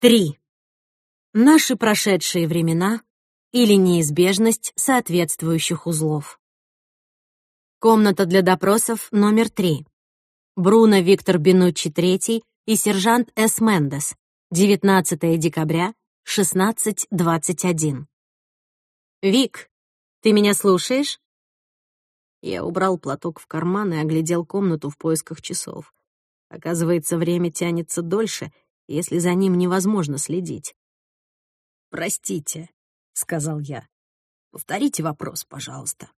Три. Наши прошедшие времена или неизбежность соответствующих узлов. Комната для допросов номер три. Бруно Виктор Бенуччи III и сержант С. Мендес. 19 декабря, 16.21. «Вик, ты меня слушаешь?» Я убрал платок в карман и оглядел комнату в поисках часов. Оказывается, время тянется дольше, если за ним невозможно следить. «Простите», — сказал я. «Повторите вопрос, пожалуйста».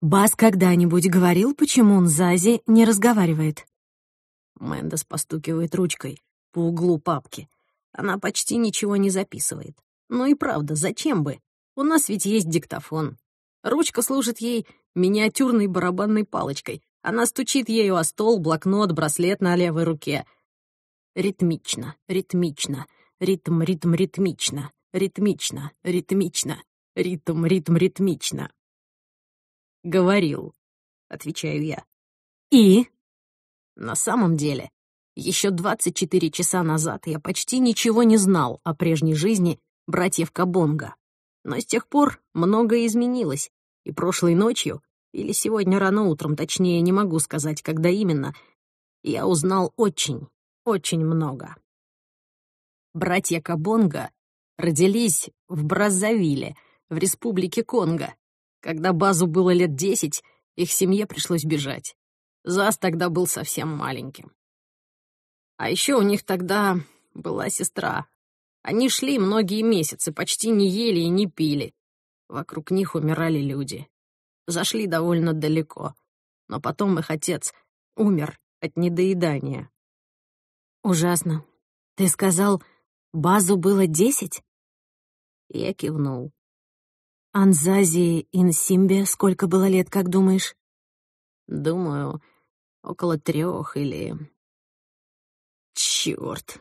Бас когда-нибудь говорил, почему он Зази не разговаривает? Мэндес постукивает ручкой по углу папки. Она почти ничего не записывает. Ну и правда, зачем бы? У нас ведь есть диктофон. Ручка служит ей миниатюрной барабанной палочкой. Она стучит ею о стол, блокнот, браслет на левой руке. Ритмично, ритмично, ритм, ритм, ритмично, ритмично, ритмично, ритм, ритм, ритмично. «Говорил», — отвечаю я. «И?» На самом деле, еще 24 часа назад я почти ничего не знал о прежней жизни братьев Кабонга. Но с тех пор многое изменилось, и прошлой ночью, или сегодня рано утром, точнее, не могу сказать, когда именно, я узнал очень, очень много. Братья Кабонга родились в Браззавиле, в республике Конго. Когда Базу было лет десять, их семье пришлось бежать. Зас тогда был совсем маленьким. А еще у них тогда была сестра. Они шли многие месяцы, почти не ели и не пили. Вокруг них умирали люди. Зашли довольно далеко. Но потом их отец умер от недоедания. Ужасно. Ты сказал, базу было десять? Я кивнул. Анзази Инсимбе сколько было лет, как думаешь? Думаю, около трех или... Чёрт.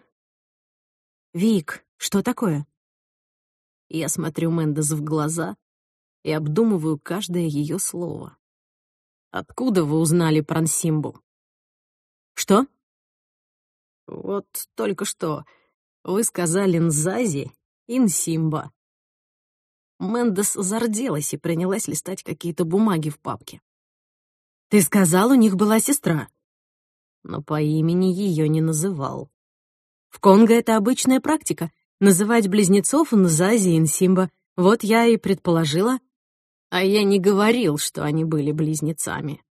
Вик, что такое? Я смотрю Мендес в глаза и обдумываю каждое ее слово. Откуда вы узнали про Нсимбу? Что? Вот только что вы сказали Нзази и Нсимба. Мендес зарделась и принялась листать какие-то бумаги в папке. Ты сказал, у них была сестра. Но по имени ее не называл. В Конго это обычная практика — называть близнецов Нзази и Нсимба. Вот я и предположила. А я не говорил, что они были близнецами.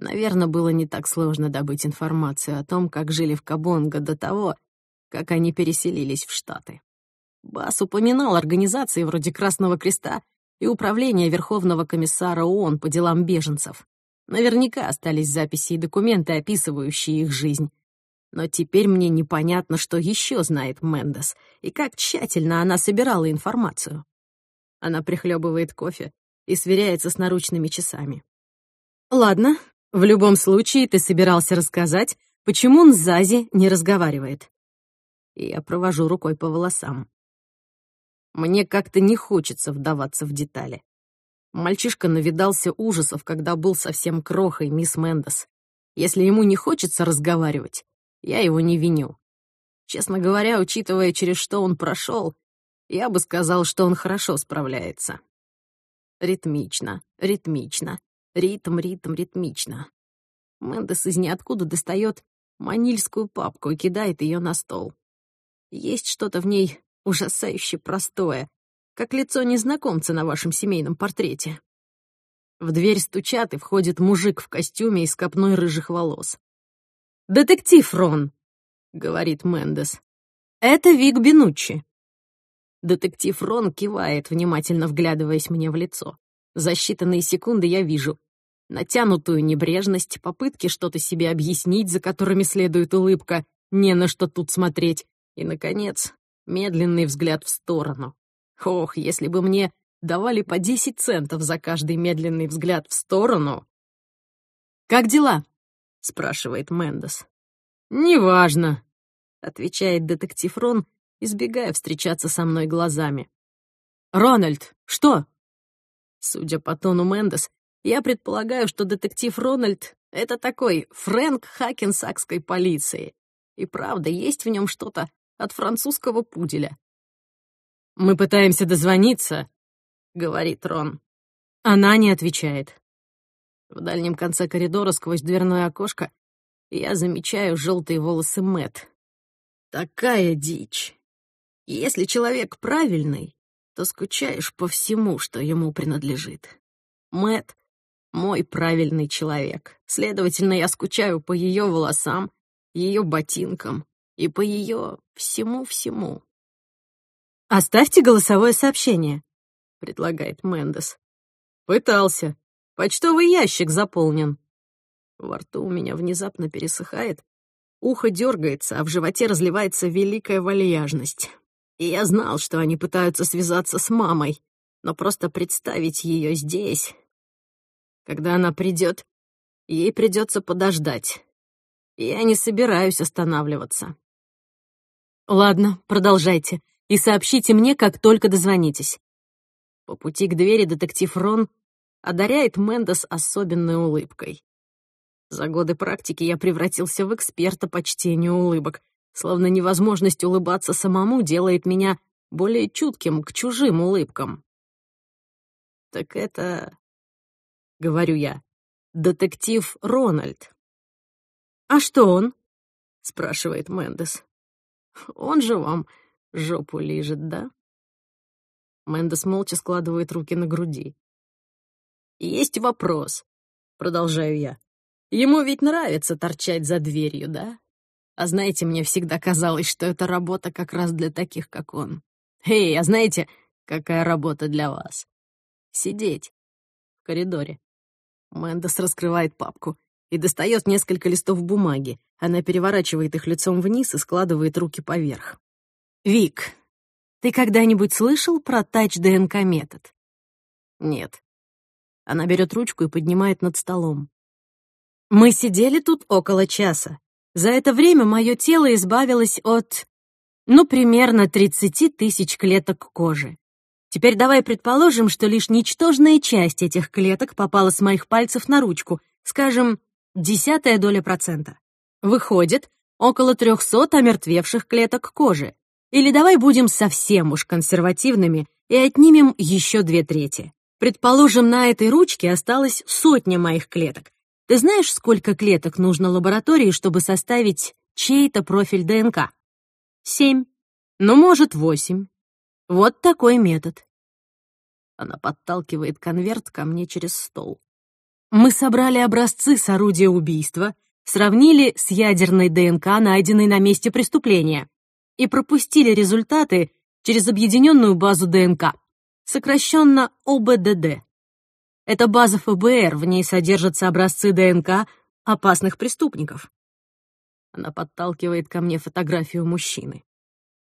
Наверное, было не так сложно добыть информацию о том, как жили в Кабонго до того, как они переселились в Штаты. Бас упоминал организации вроде Красного Креста и Управление Верховного комиссара ООН по делам беженцев. Наверняка остались записи и документы, описывающие их жизнь. Но теперь мне непонятно, что еще знает Мендес и как тщательно она собирала информацию. Она прихлебывает кофе и сверяется с наручными часами. «Ладно, в любом случае ты собирался рассказать, почему Нзази не разговаривает». Я провожу рукой по волосам. Мне как-то не хочется вдаваться в детали. Мальчишка навидался ужасов, когда был совсем крохой, мисс Мендес. Если ему не хочется разговаривать, я его не виню. Честно говоря, учитывая, через что он прошел, я бы сказал, что он хорошо справляется. Ритмично, ритмично, ритм, ритм, ритмично. Мендес из ниоткуда достает манильскую папку и кидает ее на стол. Есть что-то в ней ужасающе простое, как лицо незнакомца на вашем семейном портрете. В дверь стучат, и входит мужик в костюме из копной рыжих волос. «Детектив Рон», — говорит Мендес. «Это Вик Бенуччи». Детектив Рон кивает, внимательно вглядываясь мне в лицо. За считанные секунды я вижу натянутую небрежность, попытки что-то себе объяснить, за которыми следует улыбка, не на что тут смотреть, и, наконец, медленный взгляд в сторону. Ох, если бы мне давали по 10 центов за каждый медленный взгляд в сторону. «Как дела?» — спрашивает Мендес. «Неважно», — отвечает детектив Рон, избегая встречаться со мной глазами. «Рональд, что?» Судя по тону Мендес, я предполагаю, что детектив Рональд — это такой Фрэнк Хакенсакской полиции. И правда, есть в нем что-то от французского пуделя. «Мы пытаемся дозвониться», — говорит Рон. Она не отвечает. В дальнем конце коридора сквозь дверное окошко я замечаю желтые волосы Мэт. Такая дичь. Если человек правильный, то скучаешь по всему, что ему принадлежит. Мэт мой правильный человек. Следовательно, я скучаю по ее волосам, ее ботинкам и по ее всему-всему. «Оставьте голосовое сообщение», — предлагает Мендес. «Пытался. Почтовый ящик заполнен». Во рту у меня внезапно пересыхает, ухо дергается, а в животе разливается великая вальяжность. И я знал, что они пытаются связаться с мамой, но просто представить ее здесь, когда она придет, ей придется подождать. Я не собираюсь останавливаться. Ладно, продолжайте. И сообщите мне, как только дозвонитесь. По пути к двери детектив Рон одаряет Мендес особенной улыбкой. За годы практики я превратился в эксперта по чтению улыбок, словно невозможность улыбаться самому делает меня более чутким к чужим улыбкам. Так это — говорю я. «Детектив Рональд». «А что он?» — спрашивает Мендес. «Он же вам жопу лижет, да?» Мендес молча складывает руки на груди. «Есть вопрос», — продолжаю я. «Ему ведь нравится торчать за дверью, да? А знаете, мне всегда казалось, что это работа как раз для таких, как он. Эй, а знаете, какая работа для вас? Сидеть в коридоре. Мэндес раскрывает папку и достает несколько листов бумаги. Она переворачивает их лицом вниз и складывает руки поверх. «Вик, ты когда-нибудь слышал про тач-ДНК-метод?» «Нет». Она берет ручку и поднимает над столом. «Мы сидели тут около часа. За это время мое тело избавилось от, ну, примерно 30 тысяч клеток кожи. Теперь давай предположим, что лишь ничтожная часть этих клеток попала с моих пальцев на ручку, скажем, десятая доля процента. Выходит, около трехсот омертвевших клеток кожи. Или давай будем совсем уж консервативными и отнимем еще две трети. Предположим, на этой ручке осталось сотня моих клеток. Ты знаешь, сколько клеток нужно лаборатории, чтобы составить чей-то профиль ДНК? Семь. Ну, может, восемь. Вот такой метод. Она подталкивает конверт ко мне через стол. Мы собрали образцы с орудия убийства, сравнили с ядерной ДНК, найденной на месте преступления, и пропустили результаты через объединенную базу ДНК, сокращенно ОБДД. Это база ФБР, в ней содержатся образцы ДНК опасных преступников. Она подталкивает ко мне фотографию мужчины.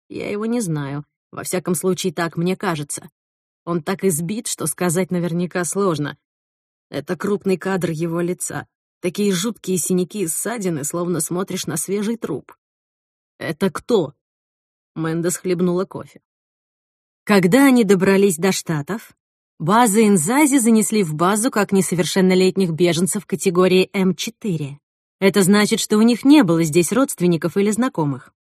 Я его не знаю, во всяком случае, так мне кажется. Он так избит, что сказать наверняка сложно. Это крупный кадр его лица. Такие жуткие синяки и ссадины, словно смотришь на свежий труп. «Это кто?» Мэндес хлебнула кофе. Когда они добрались до Штатов, базы Инзази занесли в базу как несовершеннолетних беженцев категории М4. Это значит, что у них не было здесь родственников или знакомых.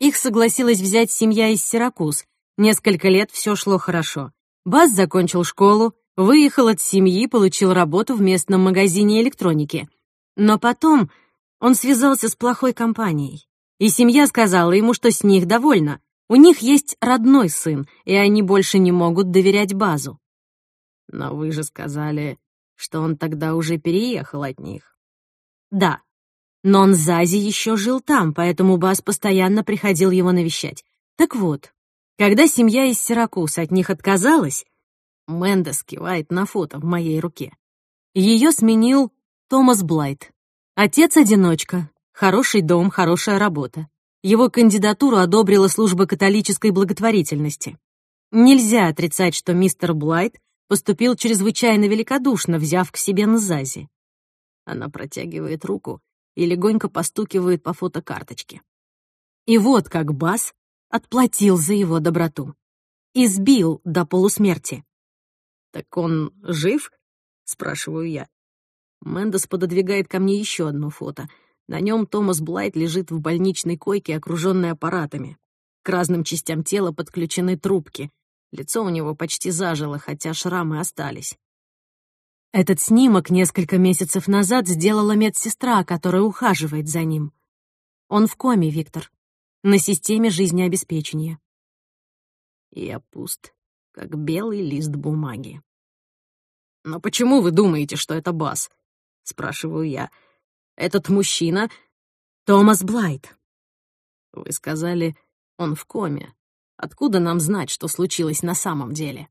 Их согласилась взять семья из Сиракуз, Несколько лет все шло хорошо. Бас закончил школу, выехал от семьи, получил работу в местном магазине электроники. Но потом он связался с плохой компанией. И семья сказала ему, что с них довольна. У них есть родной сын, и они больше не могут доверять базу. Но вы же сказали, что он тогда уже переехал от них. Да, но он Зази еще жил там, поэтому Бас постоянно приходил его навещать. Так вот, когда семья из Сиракуз от них отказалась, Мендес кивает на фото в моей руке. Ее сменил Томас Блайт. Отец-одиночка, хороший дом, хорошая работа. Его кандидатуру одобрила служба католической благотворительности. Нельзя отрицать, что мистер Блайт поступил чрезвычайно великодушно, взяв к себе Нзази. Она протягивает руку и легонько постукивает по фотокарточке. И вот как Бас отплатил за его доброту. Избил до полусмерти. «Так он жив?» — спрашиваю я. Мэндес пододвигает ко мне еще одно фото. На нем Томас Блайт лежит в больничной койке, окруженный аппаратами. К разным частям тела подключены трубки. Лицо у него почти зажило, хотя шрамы остались. Этот снимок несколько месяцев назад сделала медсестра, которая ухаживает за ним. Он в коме, Виктор, на системе жизнеобеспечения. Я пуст, как белый лист бумаги. «Но почему вы думаете, что это Бас?» — спрашиваю я. «Этот мужчина — Томас Блайт». Вы сказали, он в коме. Откуда нам знать, что случилось на самом деле?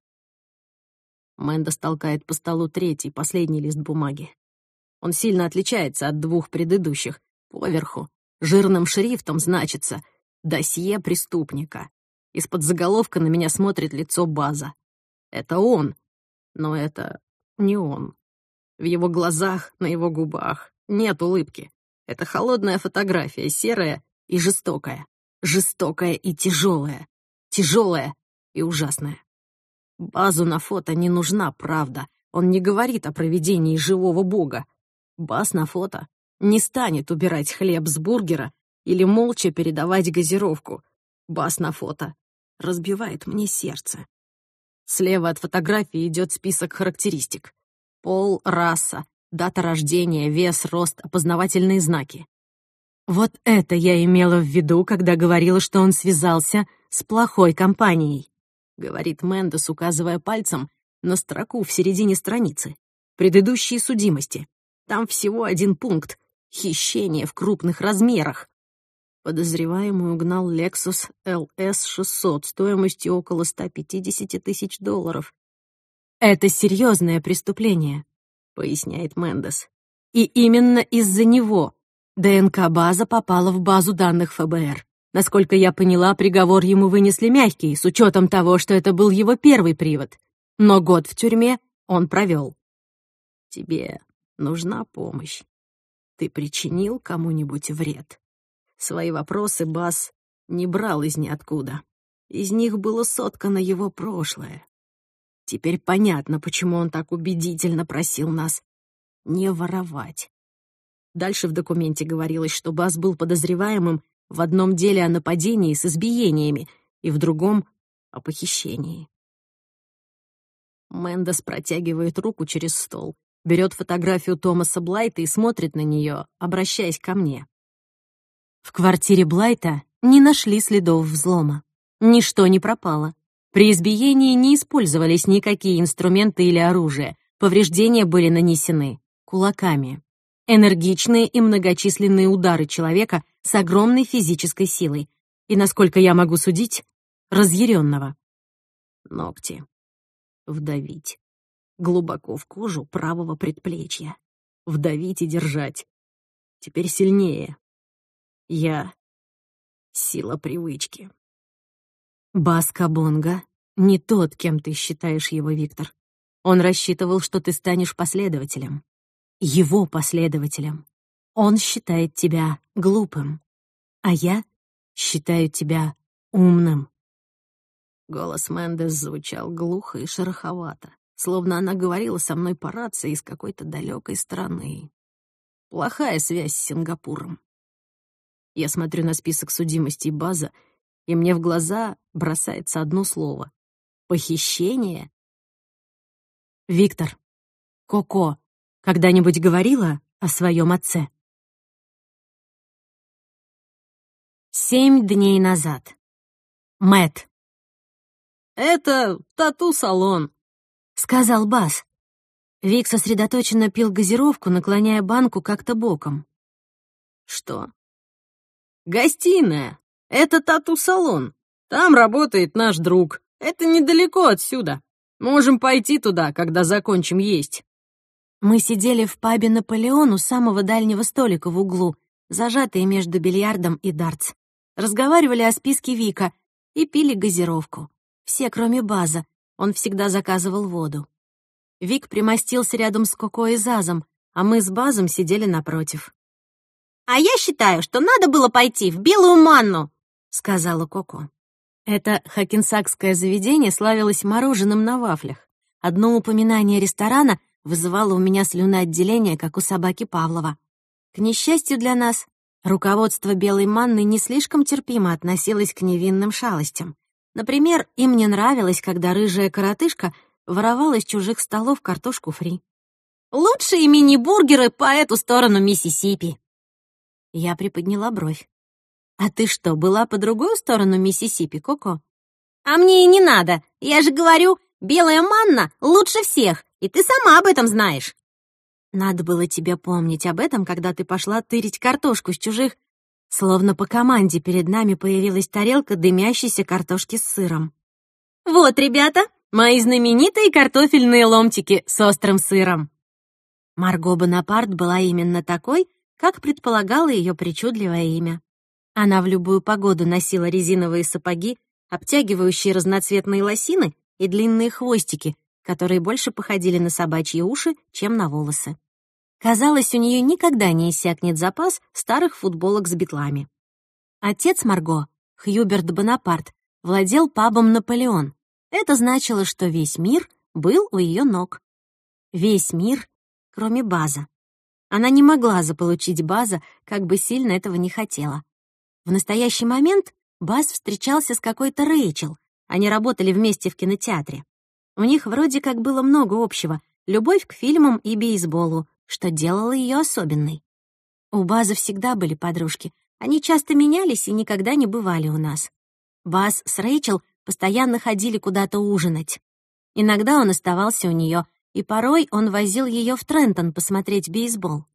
Мэнда толкает по столу третий, последний лист бумаги. Он сильно отличается от двух предыдущих. Поверху, жирным шрифтом значится «Досье преступника». Из-под заголовка на меня смотрит лицо База. Это он, но это не он. В его глазах, на его губах нет улыбки. Это холодная фотография, серая и жестокая. Жестокая и тяжелая. Тяжелая и ужасная. Базу на фото не нужна правда. Он не говорит о проведении живого бога. Баз на фото не станет убирать хлеб с бургера или молча передавать газировку. Бас на фото разбивает мне сердце. Слева от фотографии идет список характеристик. Пол, раса, дата рождения, вес, рост, опознавательные знаки. Вот это я имела в виду, когда говорила, что он связался с плохой компанией говорит Мендес, указывая пальцем на строку в середине страницы. Предыдущие судимости. Там всего один пункт — хищение в крупных размерах. Подозреваемый угнал Lexus LS 600 стоимостью около 150 тысяч долларов. «Это серьезное преступление», — поясняет Мендес. «И именно из-за него ДНК-база попала в базу данных ФБР. Насколько я поняла, приговор ему вынесли мягкий, с учетом того, что это был его первый привод. Но год в тюрьме он провел. Тебе нужна помощь. Ты причинил кому-нибудь вред? Свои вопросы Бас не брал из ниоткуда. Из них было соткано его прошлое. Теперь понятно, почему он так убедительно просил нас не воровать. Дальше в документе говорилось, что Бас был подозреваемым в одном деле о нападении с избиениями и в другом — о похищении. Мэндес протягивает руку через стол, берет фотографию Томаса Блайта и смотрит на нее, обращаясь ко мне. В квартире Блайта не нашли следов взлома. Ничто не пропало. При избиении не использовались никакие инструменты или оружие. Повреждения были нанесены кулаками. Энергичные и многочисленные удары человека с огромной физической силой и, насколько я могу судить, разъяренного. Ногти. Вдавить. Глубоко в кожу правого предплечья. Вдавить и держать. Теперь сильнее. Я — сила привычки. Баска Бонга не тот, кем ты считаешь его, Виктор. Он рассчитывал, что ты станешь последователем. Его последователем. Он считает тебя глупым, а я считаю тебя умным. Голос Мендес звучал глухо и шероховато, словно она говорила со мной по рации из какой-то далекой страны. Плохая связь с Сингапуром. Я смотрю на список судимостей база, и мне в глаза бросается одно слово — похищение. Виктор, Коко когда-нибудь говорила о своем отце? Семь дней назад. Мэт. «Это тату-салон», — сказал Бас. Вик сосредоточенно пил газировку, наклоняя банку как-то боком. «Что?» «Гостиная. Это тату-салон. Там работает наш друг. Это недалеко отсюда. Можем пойти туда, когда закончим есть». Мы сидели в пабе «Наполеон» у самого дальнего столика в углу, зажатые между бильярдом и дартс разговаривали о списке Вика и пили газировку. Все, кроме База. Он всегда заказывал воду. Вик примостился рядом с Коко и Зазом, а мы с Базом сидели напротив. «А я считаю, что надо было пойти в Белую Манну», — сказала Коко. Это хакенсакское заведение славилось мороженым на вафлях. Одно упоминание ресторана вызывало у меня слюноотделение, как у собаки Павлова. К несчастью для нас, Руководство белой манны не слишком терпимо относилось к невинным шалостям. Например, им не нравилось, когда рыжая коротышка воровала из чужих столов картошку фри. «Лучшие мини-бургеры по эту сторону Миссисипи!» Я приподняла бровь. «А ты что, была по другую сторону Миссисипи, Коко?» «А мне и не надо. Я же говорю, белая манна лучше всех, и ты сама об этом знаешь». Надо было тебе помнить об этом, когда ты пошла тырить картошку с чужих. Словно по команде перед нами появилась тарелка дымящейся картошки с сыром. «Вот, ребята, мои знаменитые картофельные ломтики с острым сыром!» Марго Бонапарт была именно такой, как предполагало ее причудливое имя. Она в любую погоду носила резиновые сапоги, обтягивающие разноцветные лосины и длинные хвостики, которые больше походили на собачьи уши, чем на волосы. Казалось, у нее никогда не иссякнет запас старых футболок с битлами. Отец Марго, Хьюберт Бонапарт, владел пабом «Наполеон». Это значило, что весь мир был у ее ног. Весь мир, кроме База. Она не могла заполучить База, как бы сильно этого не хотела. В настоящий момент Баз встречался с какой-то Рэйчел. Они работали вместе в кинотеатре. У них вроде как было много общего — любовь к фильмам и бейсболу, что делало ее особенной. У База всегда были подружки. Они часто менялись и никогда не бывали у нас. Баз с Рэйчел постоянно ходили куда-то ужинать. Иногда он оставался у нее, и порой он возил ее в Трентон посмотреть бейсбол.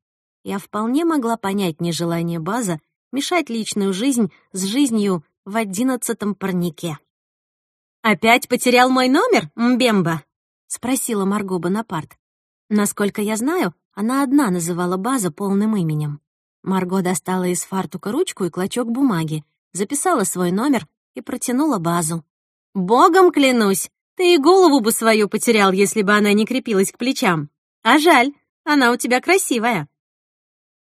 Я вполне могла понять нежелание База мешать личную жизнь с жизнью в одиннадцатом парнике. «Опять потерял мой номер, Мбемба?» — спросила Марго Бонапарт. Насколько я знаю, она одна называла База полным именем. Марго достала из фартука ручку и клочок бумаги, записала свой номер и протянула Базу. «Богом клянусь, ты и голову бы свою потерял, если бы она не крепилась к плечам. А жаль, она у тебя красивая».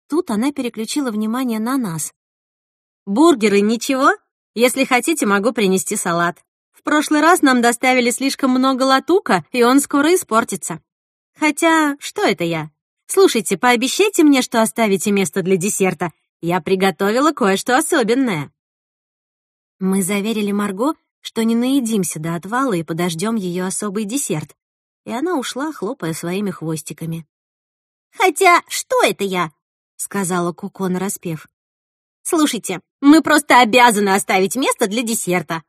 Тут она переключила внимание на нас. «Бургеры ничего? Если хотите, могу принести салат. В прошлый раз нам доставили слишком много латука, и он скоро испортится. Хотя, что это я? Слушайте, пообещайте мне, что оставите место для десерта. Я приготовила кое-что особенное». Мы заверили Марго, что не наедимся до отвала и подождем ее особый десерт. И она ушла, хлопая своими хвостиками. «Хотя, что это я?» — сказала Куко нараспев. «Слушайте, мы просто обязаны оставить место для десерта.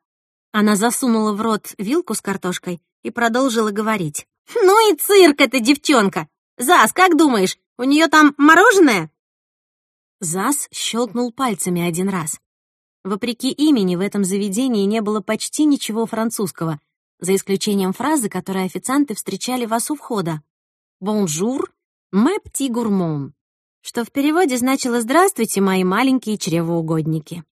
Она засунула в рот вилку с картошкой и продолжила говорить. «Ну и цирк эта девчонка! Зас, как думаешь, у нее там мороженое?» Зас щелкнул пальцами один раз. Вопреки имени в этом заведении не было почти ничего французского, за исключением фразы, которую официанты встречали вас у входа. «Bonjour, mes petits gourmands», что в переводе значило «Здравствуйте, мои маленькие чревоугодники».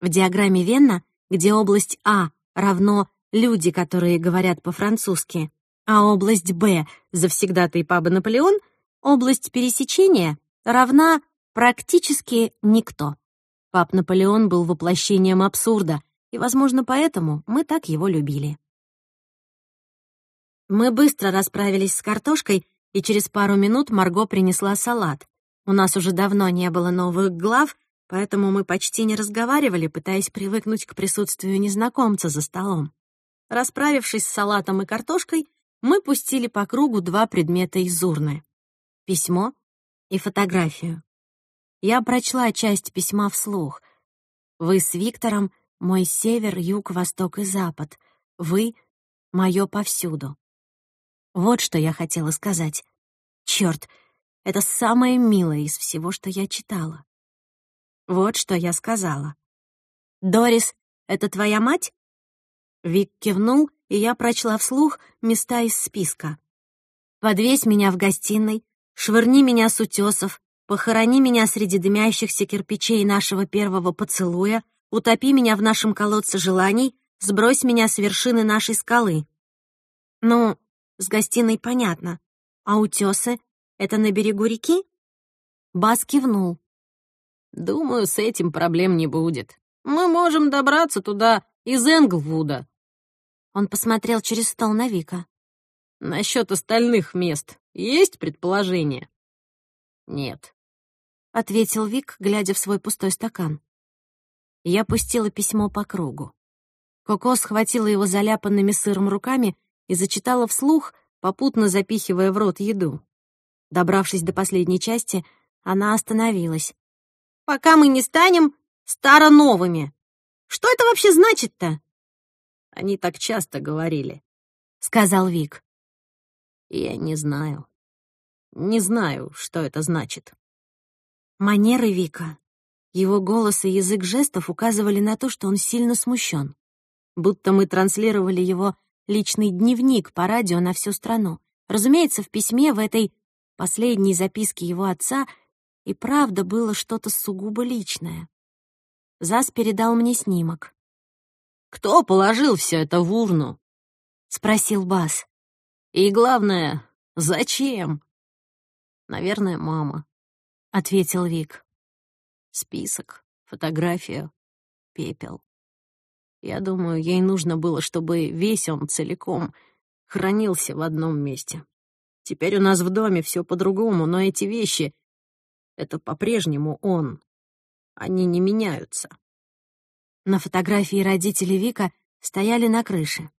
В диаграмме Венна где область А равно люди, которые говорят по-французски, а область Б — завсегдатаи паба Наполеон, область пересечения равна практически никто. Паб Наполеон был воплощением абсурда, и, возможно, поэтому мы так его любили. Мы быстро расправились с картошкой, и через пару минут Марго принесла салат. У нас уже давно не было новых глав, поэтому мы почти не разговаривали, пытаясь привыкнуть к присутствию незнакомца за столом. Расправившись с салатом и картошкой, мы пустили по кругу два предмета из урны — письмо и фотографию. Я прочла часть письма вслух. «Вы с Виктором — мой север, юг, восток и запад. Вы — мое повсюду». Вот что я хотела сказать. Черт, это самое милое из всего, что я читала. Вот что я сказала. «Дорис, это твоя мать?» Вик кивнул, и я прочла вслух места из списка. «Подвесь меня в гостиной, швырни меня с утесов, похорони меня среди дымящихся кирпичей нашего первого поцелуя, утопи меня в нашем колодце желаний, сбрось меня с вершины нашей скалы». Ну, с гостиной понятно. А утесы — это на берегу реки? Бас кивнул. Думаю, с этим проблем не будет. Мы можем добраться туда из Энглвуда. Он посмотрел через стол на Вика. Насчет остальных мест есть предположение? Нет. ответил Вик, глядя в свой пустой стакан. Я пустила письмо по кругу. Коко схватила его заляпанными сыром руками и зачитала вслух, попутно запихивая в рот еду. Добравшись до последней части, она остановилась. «Пока мы не станем старо-новыми. Что это вообще значит-то?» «Они так часто говорили», — сказал Вик. «Я не знаю. Не знаю, что это значит». Манеры Вика, его голос и язык жестов указывали на то, что он сильно смущен. Будто мы транслировали его личный дневник по радио на всю страну. Разумеется, в письме в этой последней записке его отца и правда было что-то сугубо личное. Зас передал мне снимок. «Кто положил все это в урну?» — спросил Бас. «И главное, зачем?» «Наверное, мама», — ответил Вик. Список, фотография, пепел. Я думаю, ей нужно было, чтобы весь он целиком хранился в одном месте. Теперь у нас в доме все по-другому, но эти вещи — это по-прежнему он. Они не меняются. На фотографии родители Вика стояли на крыше.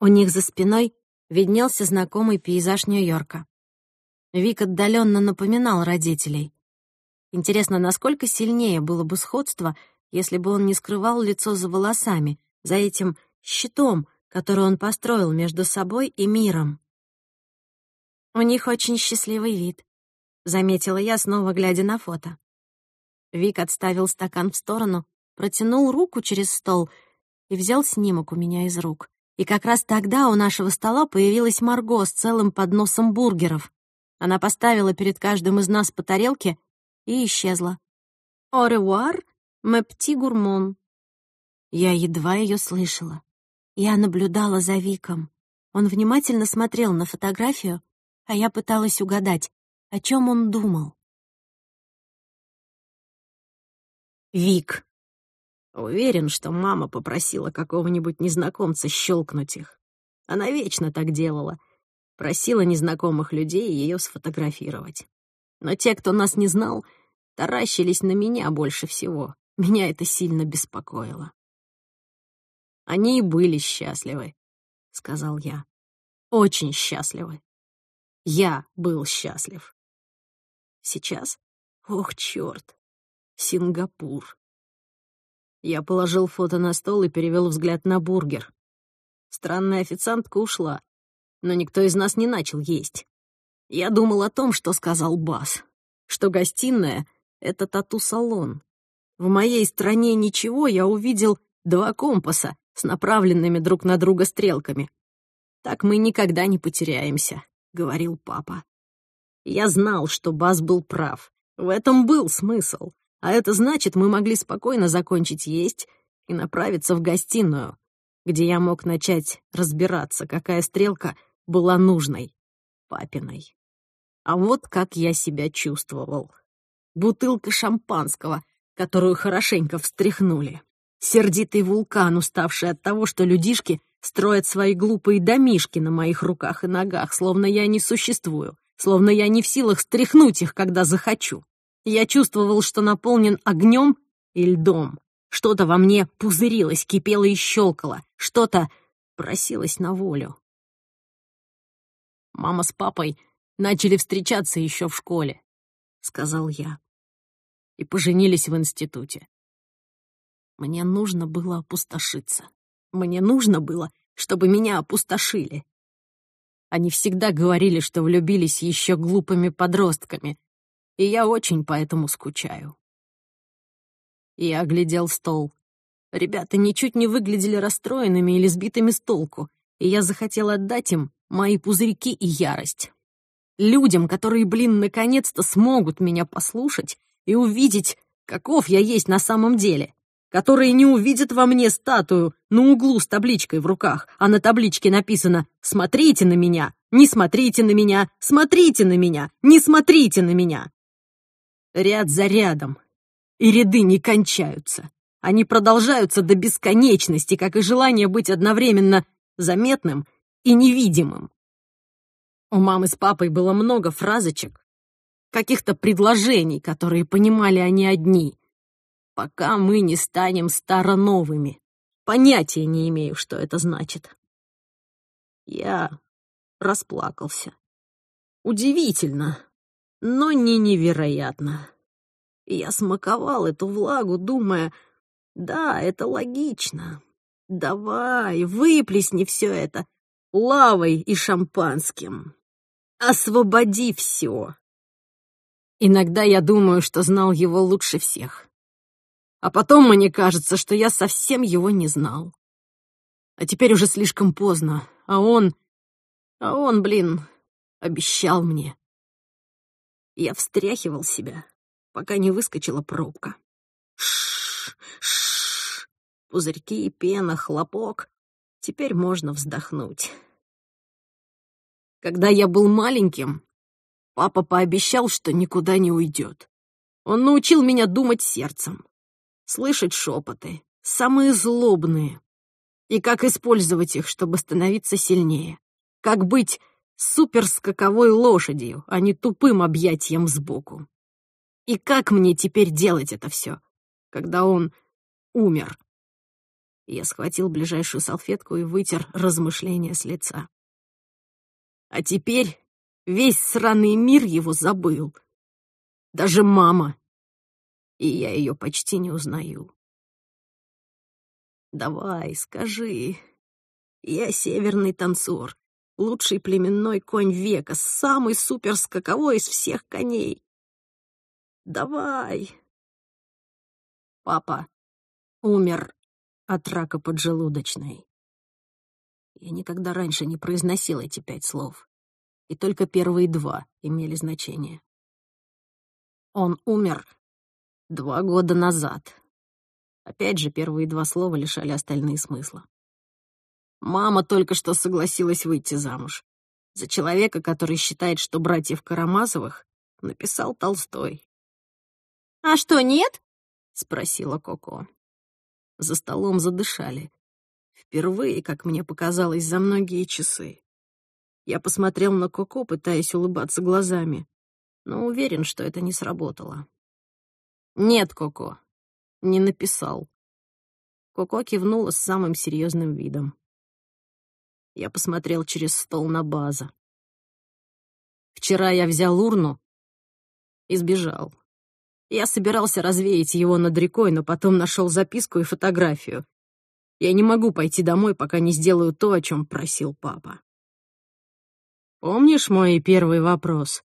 У них за спиной виднелся знакомый пейзаж Нью-Йорка. Вик отдаленно напоминал родителей. Интересно, насколько сильнее было бы сходство, если бы он не скрывал лицо за волосами, за этим щитом, который он построил между собой и миром. «У них очень счастливый вид», — заметила я, снова глядя на фото. Вик отставил стакан в сторону, протянул руку через стол и взял снимок у меня из рук. И как раз тогда у нашего стола появилась Марго с целым подносом бургеров. Она поставила перед каждым из нас по тарелке и исчезла. «Au revoir, gourmands». Я едва ее слышала. Я наблюдала за Виком. Он внимательно смотрел на фотографию, а я пыталась угадать, о чем он думал. Вик. Уверен, что мама попросила какого-нибудь незнакомца щелкнуть их. Она вечно так делала. Просила незнакомых людей ее сфотографировать. Но те, кто нас не знал, таращились на меня больше всего. Меня это сильно беспокоило. Они и были счастливы, — сказал я. Очень счастливы. Я был счастлив. Сейчас? Ох, черт. Сингапур. Я положил фото на стол и перевел взгляд на бургер. Странная официантка ушла, но никто из нас не начал есть. Я думал о том, что сказал Бас, что гостиная это тату-салон. В моей стране ничего я увидел два компаса с направленными друг на друга стрелками. «Так мы никогда не потеряемся», — говорил папа. Я знал, что Бас был прав. В этом был смысл. А это значит, мы могли спокойно закончить есть и направиться в гостиную, где я мог начать разбираться, какая стрелка была нужной, папиной. А вот как я себя чувствовал бутылка шампанского, которую хорошенько встряхнули. Сердитый вулкан, уставший от того, что людишки строят свои глупые домишки на моих руках и ногах, словно я не существую, словно я не в силах стряхнуть их, когда захочу. Я чувствовал, что наполнен огнем и льдом. Что-то во мне пузырилось, кипело и щелкало, что-то просилось на волю. Мама с папой начали встречаться еще в школе, — сказал я и поженились в институте. Мне нужно было опустошиться. Мне нужно было, чтобы меня опустошили. Они всегда говорили, что влюбились еще глупыми подростками, и я очень поэтому скучаю. Я оглядел стол. Ребята ничуть не выглядели расстроенными или сбитыми с толку, и я захотел отдать им мои пузырьки и ярость. Людям, которые, блин, наконец-то смогут меня послушать и увидеть, каков я есть на самом деле, которые не увидят во мне статую на углу с табличкой в руках, а на табличке написано «Смотрите на меня! Не смотрите на меня! Смотрите на меня! Не смотрите на меня!» Ряд за рядом. И ряды не кончаются. Они продолжаются до бесконечности, как и желание быть одновременно заметным и невидимым. У мамы с папой было много фразочек, каких-то предложений, которые понимали они одни. Пока мы не станем староновыми. Понятия не имею, что это значит. Я расплакался. Удивительно, но не невероятно. Я смаковал эту влагу, думая, да, это логично. Давай, выплесни все это лавой и шампанским. Освободи все. Иногда я думаю, что знал его лучше всех. А потом мне кажется, что я совсем его не знал. А теперь уже слишком поздно, а он... А он, блин, обещал мне. Я встряхивал себя, пока не выскочила пробка. Шш, шш, пузырьки, пена, хлопок. Теперь можно вздохнуть. Когда я был маленьким, папа пообещал, что никуда не уйдет. Он научил меня думать сердцем, слышать шепоты, самые злобные, и как использовать их, чтобы становиться сильнее, как быть суперскаковой лошадью, а не тупым объятием сбоку. И как мне теперь делать это все, когда он умер? Я схватил ближайшую салфетку и вытер размышления с лица. А теперь весь сраный мир его забыл. Даже мама. И я ее почти не узнаю. Давай, скажи. Я северный танцор, лучший племенной конь века, самый суперскаковой из всех коней. Давай. Папа умер от рака поджелудочной. Я никогда раньше не произносил эти пять слов, и только первые два имели значение. Он умер два года назад. Опять же, первые два слова лишали остальные смысла. Мама только что согласилась выйти замуж. За человека, который считает, что братьев Карамазовых написал Толстой. «А что, нет?» — спросила Коко. За столом задышали. Впервые, как мне показалось, за многие часы. Я посмотрел на Коко, пытаясь улыбаться глазами, но уверен, что это не сработало. «Нет, Коко, не написал». Коко кивнула с самым серьезным видом. Я посмотрел через стол на база. Вчера я взял урну и сбежал. Я собирался развеять его над рекой, но потом нашел записку и фотографию. Я не могу пойти домой, пока не сделаю то, о чем просил папа. Помнишь мой первый вопрос?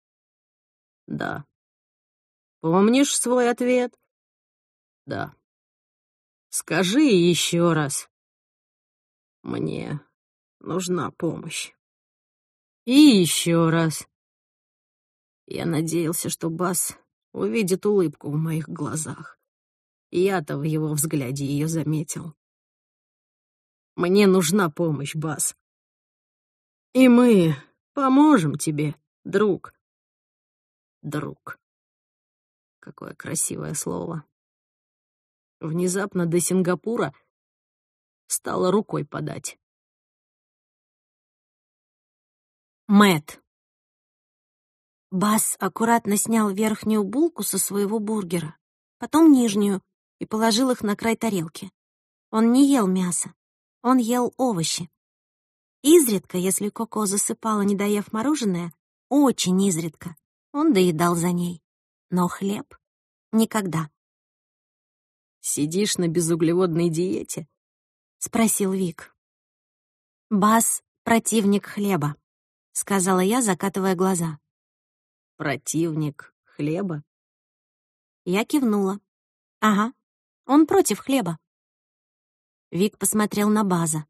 Да. Помнишь свой ответ? Да. Скажи еще раз. Мне нужна помощь. И еще раз. Я надеялся, что Бас увидит улыбку в моих глазах. Я-то в его взгляде ее заметил. Мне нужна помощь, Бас. И мы поможем тебе, друг. Друг. Какое красивое слово. Внезапно до Сингапура стало рукой подать. Мэт. Бас аккуратно снял верхнюю булку со своего бургера, потом нижнюю и положил их на край тарелки. Он не ел мясо. Он ел овощи. Изредка, если Коко засыпала, не доев мороженое, очень изредка, он доедал за ней. Но хлеб — никогда. «Сидишь на безуглеводной диете?» — спросил Вик. «Бас — противник хлеба», — сказала я, закатывая глаза. «Противник хлеба?» Я кивнула. «Ага, он против хлеба». Вик посмотрел на База.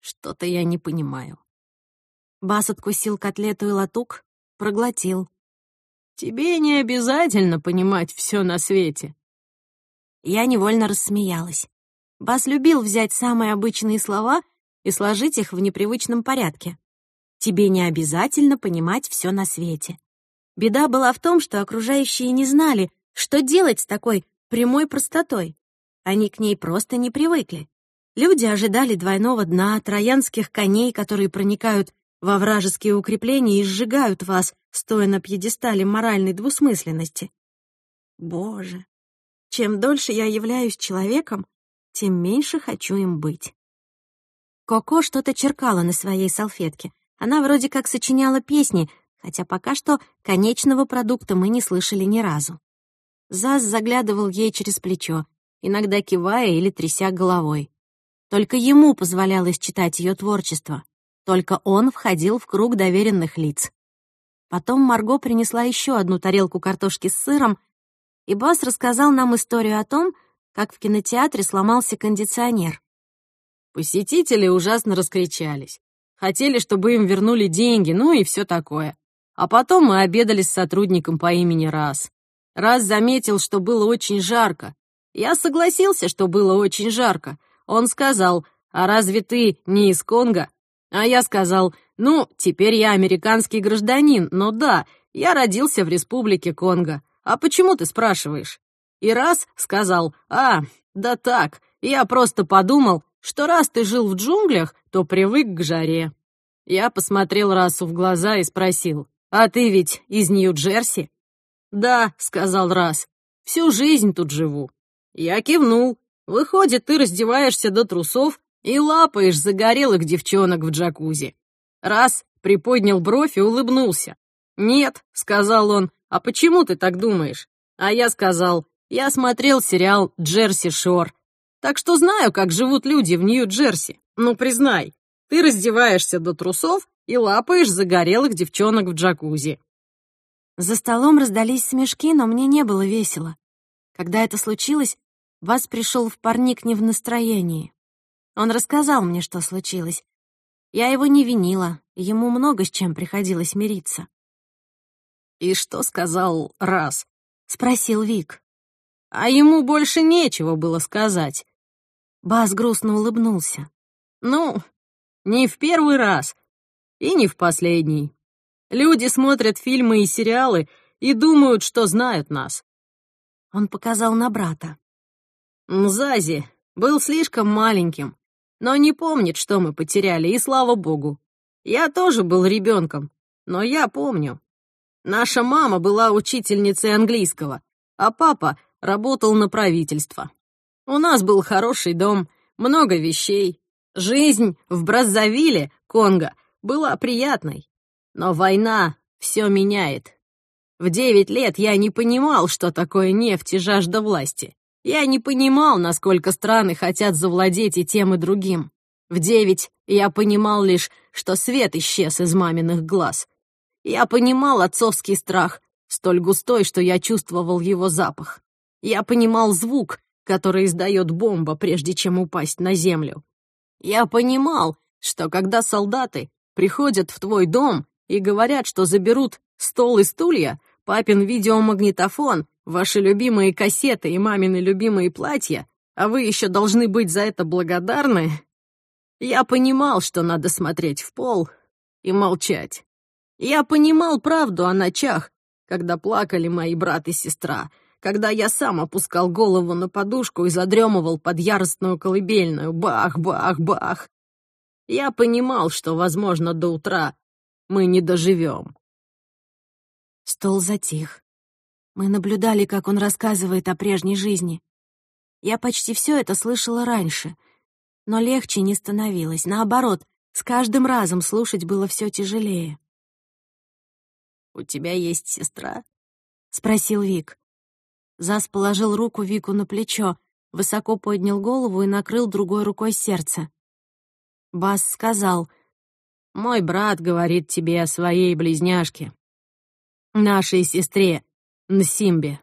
«Что-то я не понимаю». Баз откусил котлету и латук, проглотил. «Тебе не обязательно понимать все на свете». Я невольно рассмеялась. Бас любил взять самые обычные слова и сложить их в непривычном порядке. Тебе не обязательно понимать все на свете. Беда была в том, что окружающие не знали, что делать с такой прямой простотой. Они к ней просто не привыкли. Люди ожидали двойного дна, троянских коней, которые проникают во вражеские укрепления и сжигают вас, стоя на пьедестале моральной двусмысленности. Боже, чем дольше я являюсь человеком, тем меньше хочу им быть. Коко что-то черкала на своей салфетке. Она вроде как сочиняла песни, хотя пока что конечного продукта мы не слышали ни разу. Заз заглядывал ей через плечо, иногда кивая или тряся головой. Только ему позволялось читать ее творчество. Только он входил в круг доверенных лиц. Потом Марго принесла еще одну тарелку картошки с сыром, и Бас рассказал нам историю о том, как в кинотеатре сломался кондиционер. Посетители ужасно раскричались. Хотели, чтобы им вернули деньги, ну и все такое. А потом мы обедали с сотрудником по имени Раз. Раз заметил, что было очень жарко. Я согласился, что было очень жарко. Он сказал, а разве ты не из Конго? А я сказал, ну, теперь я американский гражданин, но да, я родился в республике Конго. А почему ты спрашиваешь? И раз сказал, а, да так, я просто подумал, что раз ты жил в джунглях, то привык к жаре. Я посмотрел Расу в глаза и спросил, а ты ведь из Нью-Джерси? «Да», — сказал Раз, — «всю жизнь тут живу». Я кивнул. Выходит, ты раздеваешься до трусов и лапаешь загорелых девчонок в джакузи. Раз приподнял бровь и улыбнулся. «Нет», — сказал он, — «а почему ты так думаешь?» А я сказал, «Я смотрел сериал «Джерси Шор». Так что знаю, как живут люди в Нью-Джерси. Ну, признай, ты раздеваешься до трусов и лапаешь загорелых девчонок в джакузи. За столом раздались смешки, но мне не было весело. Когда это случилось, Вас пришел в парник не в настроении. Он рассказал мне, что случилось. Я его не винила, ему много с чем приходилось мириться. «И что сказал раз?» — спросил Вик. «А ему больше нечего было сказать». Бас грустно улыбнулся. «Ну, не в первый раз и не в последний. Люди смотрят фильмы и сериалы и думают, что знают нас. Он показал на брата. Мзази был слишком маленьким, но не помнит, что мы потеряли, и слава богу. Я тоже был ребенком, но я помню. Наша мама была учительницей английского, а папа работал на правительство. У нас был хороший дом, много вещей. Жизнь в Браззавиле, Конго, была приятной. Но война все меняет. В девять лет я не понимал, что такое нефть и жажда власти. Я не понимал, насколько страны хотят завладеть и тем, и другим. В девять я понимал лишь, что свет исчез из маминых глаз. Я понимал отцовский страх, столь густой, что я чувствовал его запах. Я понимал звук, который издает бомба, прежде чем упасть на землю. Я понимал, что когда солдаты приходят в твой дом и говорят, что заберут стол и стулья, папин видеомагнитофон, ваши любимые кассеты и мамины любимые платья, а вы еще должны быть за это благодарны, я понимал, что надо смотреть в пол и молчать. Я понимал правду о ночах, когда плакали мои брат и сестра, когда я сам опускал голову на подушку и задремывал под яростную колыбельную «бах-бах-бах». Я понимал, что, возможно, до утра мы не доживем. Стол затих. Мы наблюдали, как он рассказывает о прежней жизни. Я почти все это слышала раньше, но легче не становилось. Наоборот, с каждым разом слушать было все тяжелее. «У тебя есть сестра?» — спросил Вик. Зас положил руку Вику на плечо, высоко поднял голову и накрыл другой рукой сердце. Бас сказал, мой брат говорит тебе о своей близняшке, нашей сестре Нсимбе.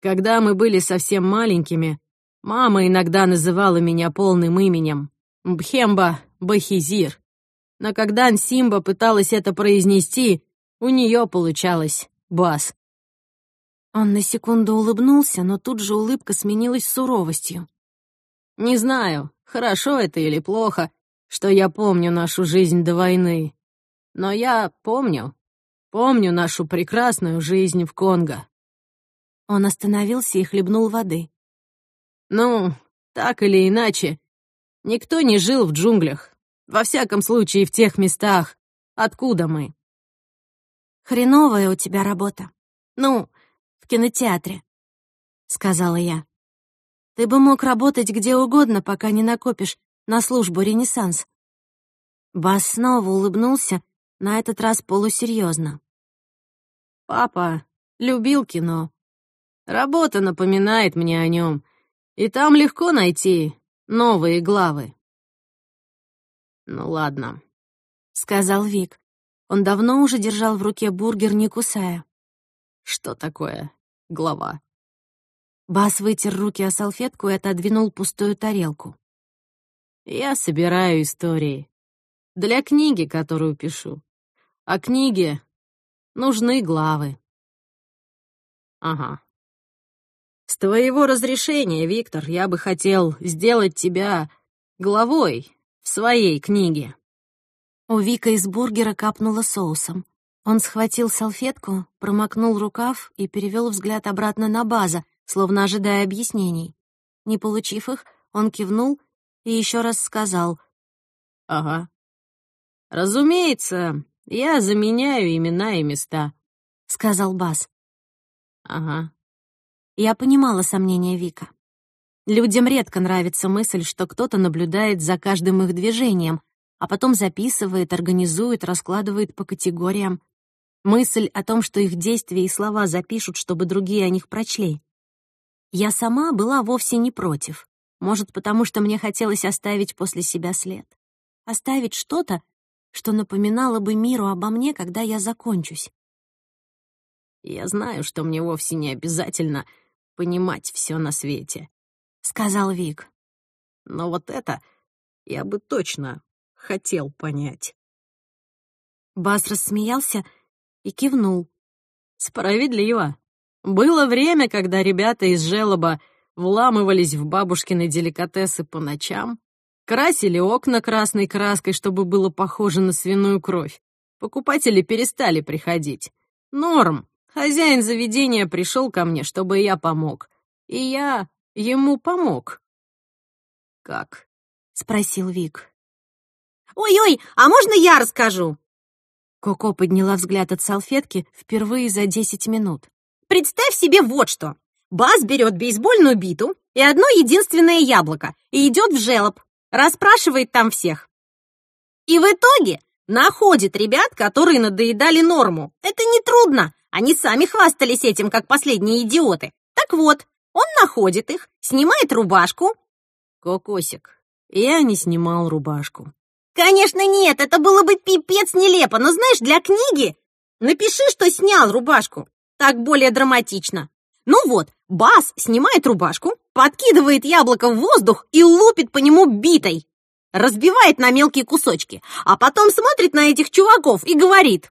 Когда мы были совсем маленькими, мама иногда называла меня полным именем Бхемба Бахизир. Но когда Нсимба пыталась это произнести, у нее получалось бас. Он на секунду улыбнулся, но тут же улыбка сменилась суровостью. «Не знаю, хорошо это или плохо, что я помню нашу жизнь до войны. Но я помню, помню нашу прекрасную жизнь в Конго». Он остановился и хлебнул воды. «Ну, так или иначе, никто не жил в джунглях. Во всяком случае, в тех местах, Откуда мы?» «Хреновая у тебя работа. Ну, в кинотеатре», — сказала я. «Ты бы мог работать где угодно, пока не накопишь на службу «Ренессанс». Бас снова улыбнулся, на этот раз полусерьезно. «Папа любил кино. Работа напоминает мне о нем, и там легко найти новые главы». «Ну ладно», — сказал Вик. Он давно уже держал в руке бургер, не кусая. «Что такое глава?» Бас вытер руки о салфетку и отодвинул пустую тарелку. «Я собираю истории. Для книги, которую пишу. А книге нужны главы». «Ага. С твоего разрешения, Виктор, я бы хотел сделать тебя главой в своей книге». У Вика из бургера капнуло соусом. Он схватил салфетку, промокнул рукав и перевел взгляд обратно на База, словно ожидая объяснений. Не получив их, он кивнул и еще раз сказал «Ага». «Разумеется, я заменяю имена и места», — сказал Бас. «Ага». Я понимала сомнения Вика. Людям редко нравится мысль, что кто-то наблюдает за каждым их движением, а потом записывает, организует, раскладывает по категориям. Мысль о том, что их действия и слова запишут, чтобы другие о них прочли. Я сама была вовсе не против. Может, потому что мне хотелось оставить после себя след. Оставить что-то, что напоминало бы миру обо мне, когда я закончусь. «Я знаю, что мне вовсе не обязательно понимать все на свете», — сказал Вик. «Но вот это я бы точно хотел понять. Бас рассмеялся и кивнул. Справедливо. Было время, когда ребята из желоба вламывались в бабушкины деликатесы по ночам, красили окна красной краской, чтобы было похоже на свиную кровь. Покупатели перестали приходить. Норм. Хозяин заведения пришел ко мне, чтобы я помог. И я ему помог. «Как?» — спросил Вик. «Ой-ой, а можно я расскажу?» Коко подняла взгляд от салфетки впервые за десять минут. «Представь себе вот что. Бас берет бейсбольную биту и одно единственное яблоко и идет в желоб, расспрашивает там всех. И в итоге находит ребят, которые надоедали норму. Это нетрудно, они сами хвастались этим, как последние идиоты. Так вот, он находит их, снимает рубашку. Кокосик, я не снимал рубашку. Конечно, нет, это было бы пипец нелепо, но знаешь, для книги напиши, что снял рубашку. Так более драматично. Ну вот, Бас снимает рубашку, подкидывает яблоко в воздух и лупит по нему битой. Разбивает на мелкие кусочки, а потом смотрит на этих чуваков и говорит.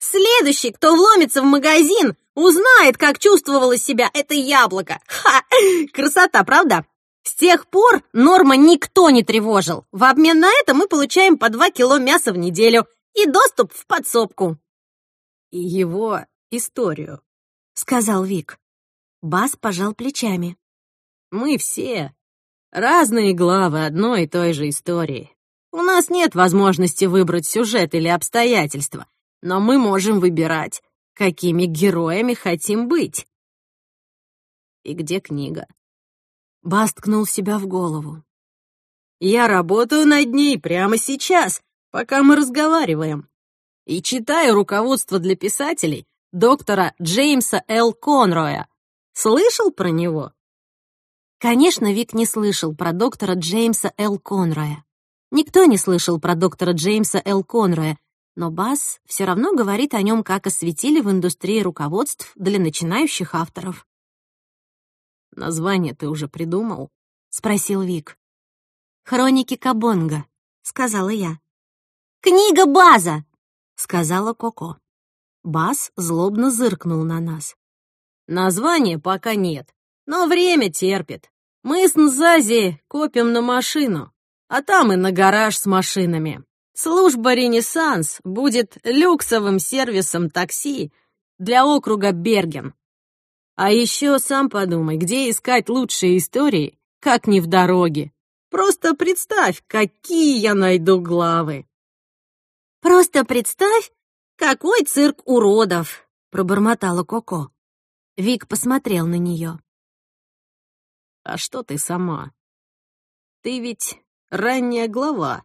Следующий, кто вломится в магазин, узнает, как чувствовало себя это яблоко. Ха! Красота, правда? С тех пор норма никто не тревожил. В обмен на это мы получаем по два кило мяса в неделю и доступ в подсобку. Его историю, сказал Вик. Бас пожал плечами. Мы все разные главы одной и той же истории. У нас нет возможности выбрать сюжет или обстоятельства, но мы можем выбирать, какими героями хотим быть. И где книга? Бас ткнул себя в голову. «Я работаю над ней прямо сейчас, пока мы разговариваем. И читаю руководство для писателей доктора Джеймса Л. Конроя. Слышал про него?» Конечно, Вик не слышал про доктора Джеймса Л. Конроя. Никто не слышал про доктора Джеймса Л. Конроя, но Бас все равно говорит о нем как осветили в индустрии руководств для начинающих авторов. «Название ты уже придумал?» — спросил Вик. «Хроники Кабонга», — сказала я. «Книга База!» — сказала Коко. Бас злобно зыркнул на нас. «Названия пока нет, но время терпит. Мы с Нзази копим на машину, а там и на гараж с машинами. Служба «Ренессанс» будет люксовым сервисом такси для округа Берген. А еще сам подумай, где искать лучшие истории, как не в дороге. Просто представь, какие я найду главы. Просто представь, какой цирк уродов!» — пробормотала Коко. Вик посмотрел на нее. «А что ты сама? Ты ведь ранняя глава».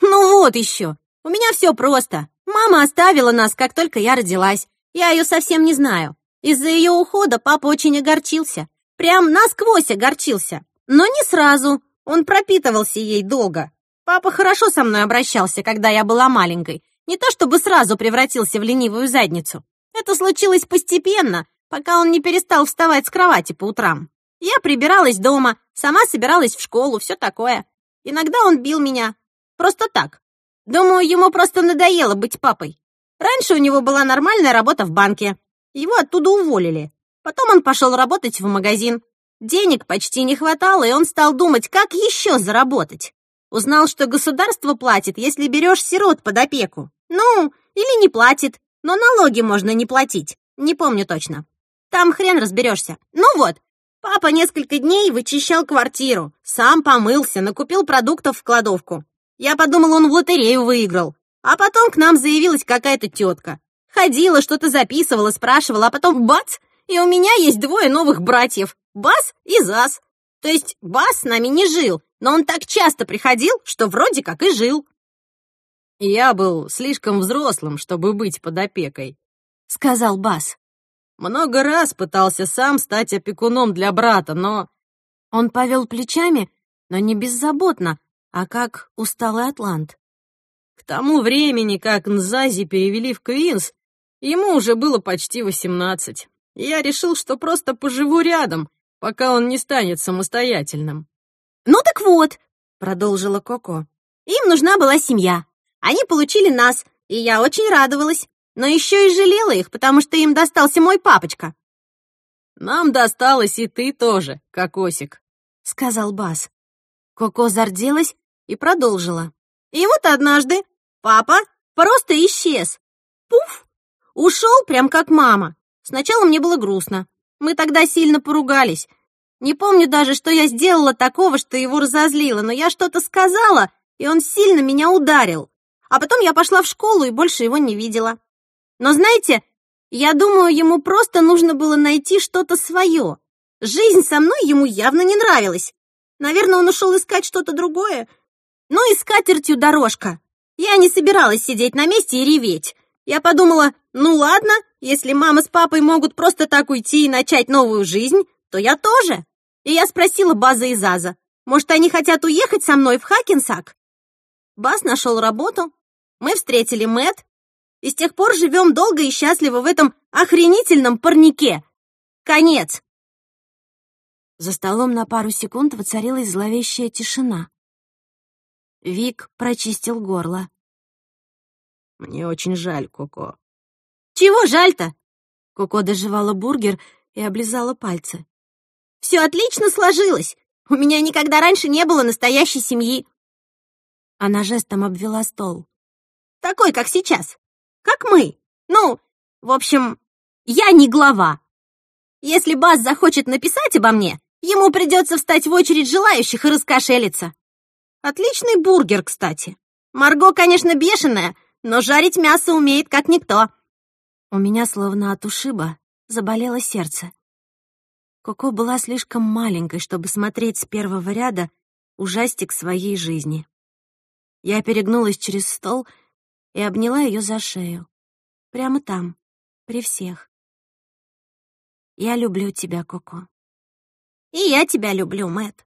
«Ну вот еще! У меня все просто. Мама оставила нас, как только я родилась. Я ее совсем не знаю. Из-за ее ухода папа очень огорчился. Прям насквозь огорчился. Но не сразу. Он пропитывался ей долго. Папа хорошо со мной обращался, когда я была маленькой. Не то чтобы сразу превратился в ленивую задницу. Это случилось постепенно, пока он не перестал вставать с кровати по утрам. Я прибиралась дома, сама собиралась в школу, все такое. Иногда он бил меня. Просто так. Думаю, ему просто надоело быть папой. Раньше у него была нормальная работа в банке. Его оттуда уволили. Потом он пошел работать в магазин. Денег почти не хватало, и он стал думать, как еще заработать. Узнал, что государство платит, если берешь сирот под опеку. Ну, или не платит, но налоги можно не платить. Не помню точно. Там хрен разберешься. Ну вот, папа несколько дней вычищал квартиру, сам помылся, накупил продуктов в кладовку. Я подумал, он в лотерею выиграл. А потом к нам заявилась какая-то тетка. Ходила, что-то записывала, спрашивала, а потом бац, и у меня есть двое новых братьев. Бас и Зас. То есть Бас с нами не жил, но он так часто приходил, что вроде как и жил. «Я был слишком взрослым, чтобы быть под опекой», — сказал Бас. «Много раз пытался сам стать опекуном для брата, но...» Он повел плечами, но не беззаботно, а как усталый атлант. К тому времени, как Нзази перевели в Квинс, ему уже было почти восемнадцать. Я решил, что просто поживу рядом, пока он не станет самостоятельным. «Ну так вот», — продолжила Коко, — «им нужна была семья. Они получили нас, и я очень радовалась, но еще и жалела их, потому что им достался мой папочка». «Нам досталось и ты тоже, Кокосик», — сказал Бас. Коко зарделась и продолжила. И вот однажды папа просто исчез. Пуф! Ушел прям как мама. Сначала мне было грустно. Мы тогда сильно поругались. Не помню даже, что я сделала такого, что его разозлило, но я что-то сказала, и он сильно меня ударил. А потом я пошла в школу и больше его не видела. Но знаете, я думаю, ему просто нужно было найти что-то свое. Жизнь со мной ему явно не нравилась. Наверное, он ушел искать что-то другое. Ну и с дорожка. Я не собиралась сидеть на месте и реветь. Я подумала, ну ладно, если мама с папой могут просто так уйти и начать новую жизнь, то я тоже. И я спросила База и Заза, может, они хотят уехать со мной в Хакенсак? Баз нашел работу, мы встретили Мэт, и с тех пор живем долго и счастливо в этом охренительном парнике. Конец. За столом на пару секунд воцарилась зловещая тишина. Вик прочистил горло. «Мне очень жаль, Коко». «Чего жаль-то?» Коко доживала бургер и облизала пальцы. «Все отлично сложилось. У меня никогда раньше не было настоящей семьи». Она жестом обвела стол. «Такой, как сейчас. Как мы. Ну, в общем, я не глава. Если Бас захочет написать обо мне, ему придется встать в очередь желающих и раскошелиться. Отличный бургер, кстати. Марго, конечно, бешеная, но жарить мясо умеет как никто. У меня словно от ушиба заболело сердце. Коко была слишком маленькой, чтобы смотреть с первого ряда ужастик своей жизни. Я перегнулась через стол и обняла ее за шею. Прямо там, при всех. Я люблю тебя, Коко. И я тебя люблю, Мэт.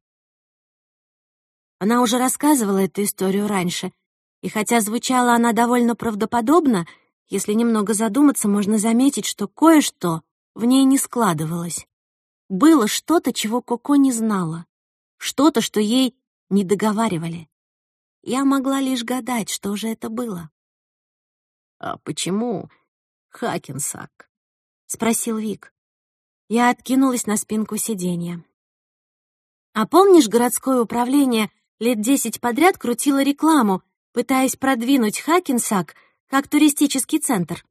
Она уже рассказывала эту историю раньше, и хотя звучала она довольно правдоподобно, если немного задуматься, можно заметить, что кое-что в ней не складывалось. Было что-то, чего Коко не знала, что-то, что ей не договаривали. Я могла лишь гадать, что же это было. «А почему Хакенсак?» — спросил Вик. Я откинулась на спинку сиденья. «А помнишь, городское управление лет десять подряд крутила рекламу, пытаясь продвинуть Хакенсак как туристический центр.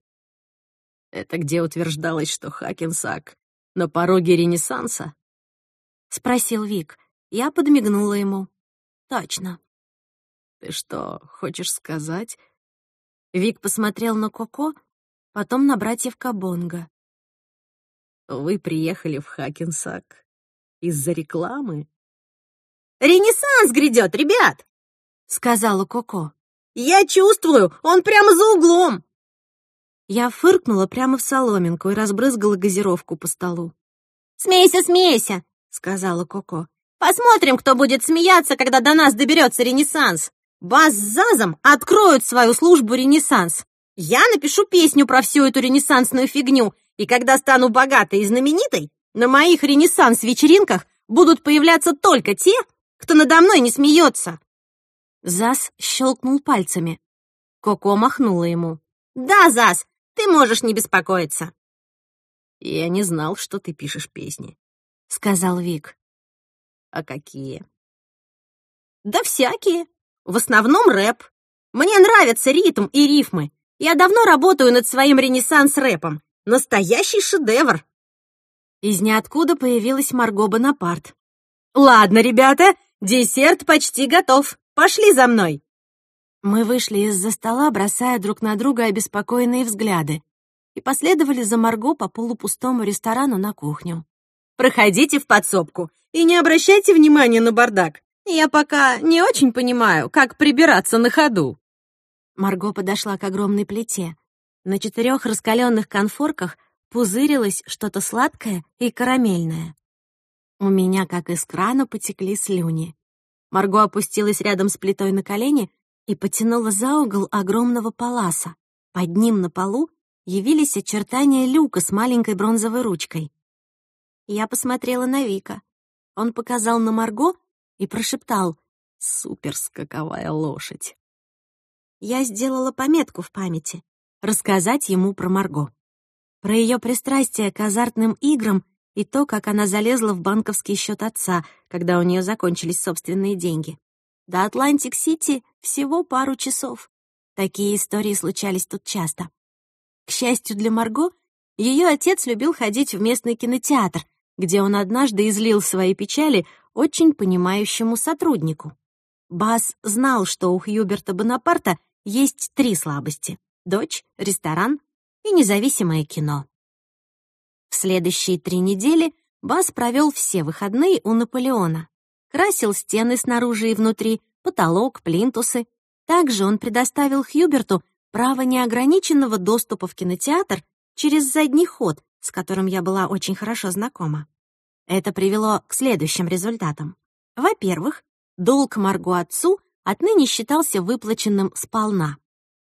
«Это где утверждалось, что Хакенсак на пороге Ренессанса?» — спросил Вик. Я подмигнула ему. «Точно». «Ты что, хочешь сказать, Вик посмотрел на Коко, потом на братьев Кабонга. «Вы приехали в Хакенсак из-за рекламы?» «Ренессанс грядет, ребят!» — сказала Коко. «Я чувствую, он прямо за углом!» Я фыркнула прямо в соломинку и разбрызгала газировку по столу. «Смейся, смейся!» — сказала Коко. «Посмотрим, кто будет смеяться, когда до нас доберется Ренессанс. Бас с Зазом откроют свою службу Ренессанс. Я напишу песню про всю эту ренессансную фигню, и когда стану богатой и знаменитой, на моих ренессанс-вечеринках будут появляться только те, кто надо мной не смеется. Зас щелкнул пальцами. Коко махнула ему. «Да, Зас, ты можешь не беспокоиться». «Я не знал, что ты пишешь песни», — сказал Вик. «А какие?» «Да всякие. В основном рэп. Мне нравятся ритм и рифмы. Я давно работаю над своим ренессанс-рэпом. Настоящий шедевр!» Из ниоткуда появилась Марго Бонапарт. «Ладно, ребята, десерт почти готов. Пошли за мной!» Мы вышли из-за стола, бросая друг на друга обеспокоенные взгляды, и последовали за Марго по полупустому ресторану на кухню. «Проходите в подсобку и не обращайте внимания на бардак. Я пока не очень понимаю, как прибираться на ходу». Марго подошла к огромной плите. На четырех раскаленных конфорках пузырилось что-то сладкое и карамельное. У меня, как из крана, потекли слюни. Марго опустилась рядом с плитой на колени и потянула за угол огромного паласа. Под ним на полу явились очертания люка с маленькой бронзовой ручкой. Я посмотрела на Вика. Он показал на Марго и прошептал «Суперскаковая лошадь». Я сделала пометку в памяти — рассказать ему про Марго. Про ее пристрастие к азартным играм и то, как она залезла в банковский счет отца, когда у нее закончились собственные деньги. До Атлантик-Сити всего пару часов. Такие истории случались тут часто. К счастью для Марго, ее отец любил ходить в местный кинотеатр, где он однажды излил свои печали очень понимающему сотруднику. Бас знал, что у Хьюберта Бонапарта есть три слабости — дочь, ресторан и независимое кино. В следующие три недели Бас провел все выходные у Наполеона. Красил стены снаружи и внутри, потолок, плинтусы. Также он предоставил Хьюберту право неограниченного доступа в кинотеатр через задний ход, с которым я была очень хорошо знакома. Это привело к следующим результатам. Во-первых, долг Марго отцу отныне считался выплаченным сполна.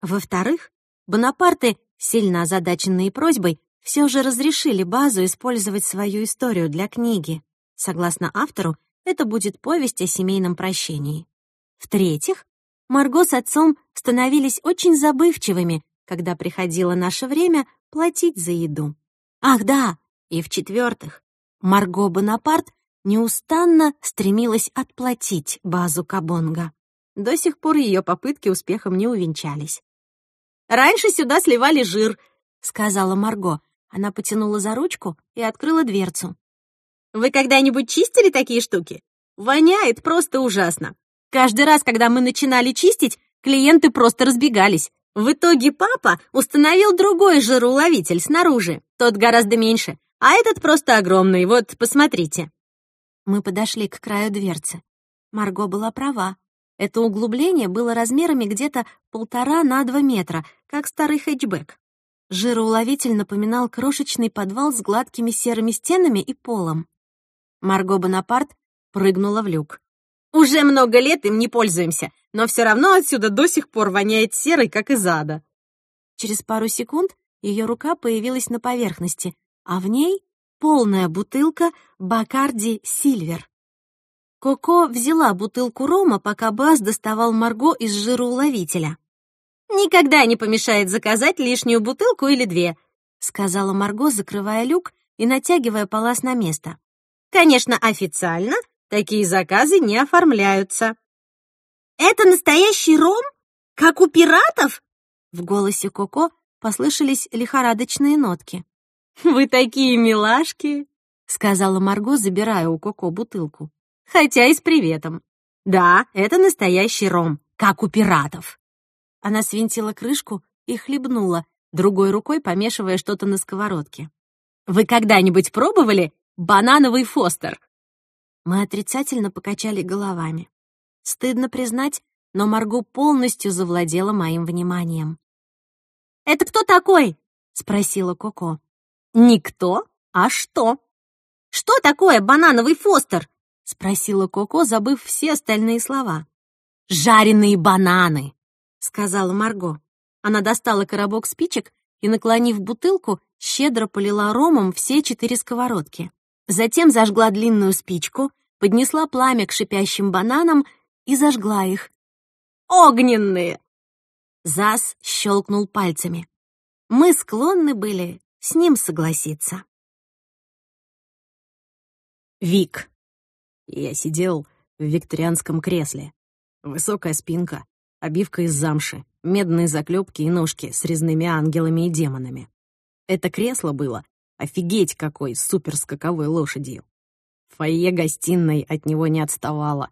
Во-вторых, Бонапарты, сильно озадаченные просьбой, все же разрешили базу использовать свою историю для книги. Согласно автору, это будет повесть о семейном прощении. В-третьих, Марго с отцом становились очень забывчивыми, когда приходило наше время платить за еду. Ах да, и в-четвертых, Марго Бонапарт неустанно стремилась отплатить базу Кабонга. До сих пор ее попытки успехом не увенчались. «Раньше сюда сливали жир», — сказала Марго, она потянула за ручку и открыла дверцу. «Вы когда-нибудь чистили такие штуки? Воняет просто ужасно. Каждый раз, когда мы начинали чистить, клиенты просто разбегались. В итоге папа установил другой жироуловитель снаружи. Тот гораздо меньше, а этот просто огромный. Вот, посмотрите». Мы подошли к краю дверцы. Марго была права. Это углубление было размерами где-то полтора на два метра, как старый хэтчбэк. Жироуловитель напоминал крошечный подвал с гладкими серыми стенами и полом. Марго Бонапарт прыгнула в люк. «Уже много лет им не пользуемся, но все равно отсюда до сих пор воняет серой, как из ада». Через пару секунд ее рука появилась на поверхности, а в ней полная бутылка Бакарди Сильвер. Коко взяла бутылку рома, пока Баз доставал Марго из жироуловителя. «Никогда не помешает заказать лишнюю бутылку или две», сказала Марго, закрывая люк и натягивая палас на место. «Конечно, официально такие заказы не оформляются». «Это настоящий ром? Как у пиратов?» В голосе Коко послышались лихорадочные нотки. «Вы такие милашки!» — сказала Марго, забирая у Коко бутылку. «Хотя и с приветом. Да, это настоящий ром, как у пиратов». Она свинтила крышку и хлебнула, другой рукой помешивая что-то на сковородке. «Вы когда-нибудь пробовали банановый фостер?» Мы отрицательно покачали головами. Стыдно признать, но Марго полностью завладела моим вниманием. «Это кто такой?» — спросила Коко. «Никто, а что?» «Что такое банановый фостер?» — спросила Коко, забыв все остальные слова. «Жареные бананы», — сказала Марго. Она достала коробок спичек и, наклонив бутылку, щедро полила ромом все четыре сковородки. Затем зажгла длинную спичку, поднесла пламя к шипящим бананам и зажгла их. «Огненные!» Зас щелкнул пальцами. Мы склонны были с ним согласиться. Вик. Я сидел в викторианском кресле. Высокая спинка, обивка из замши, медные заклепки и ножки с резными ангелами и демонами. Это кресло было офигеть какой суперскаковой лошадью. Фойе гостиной от него не отставало.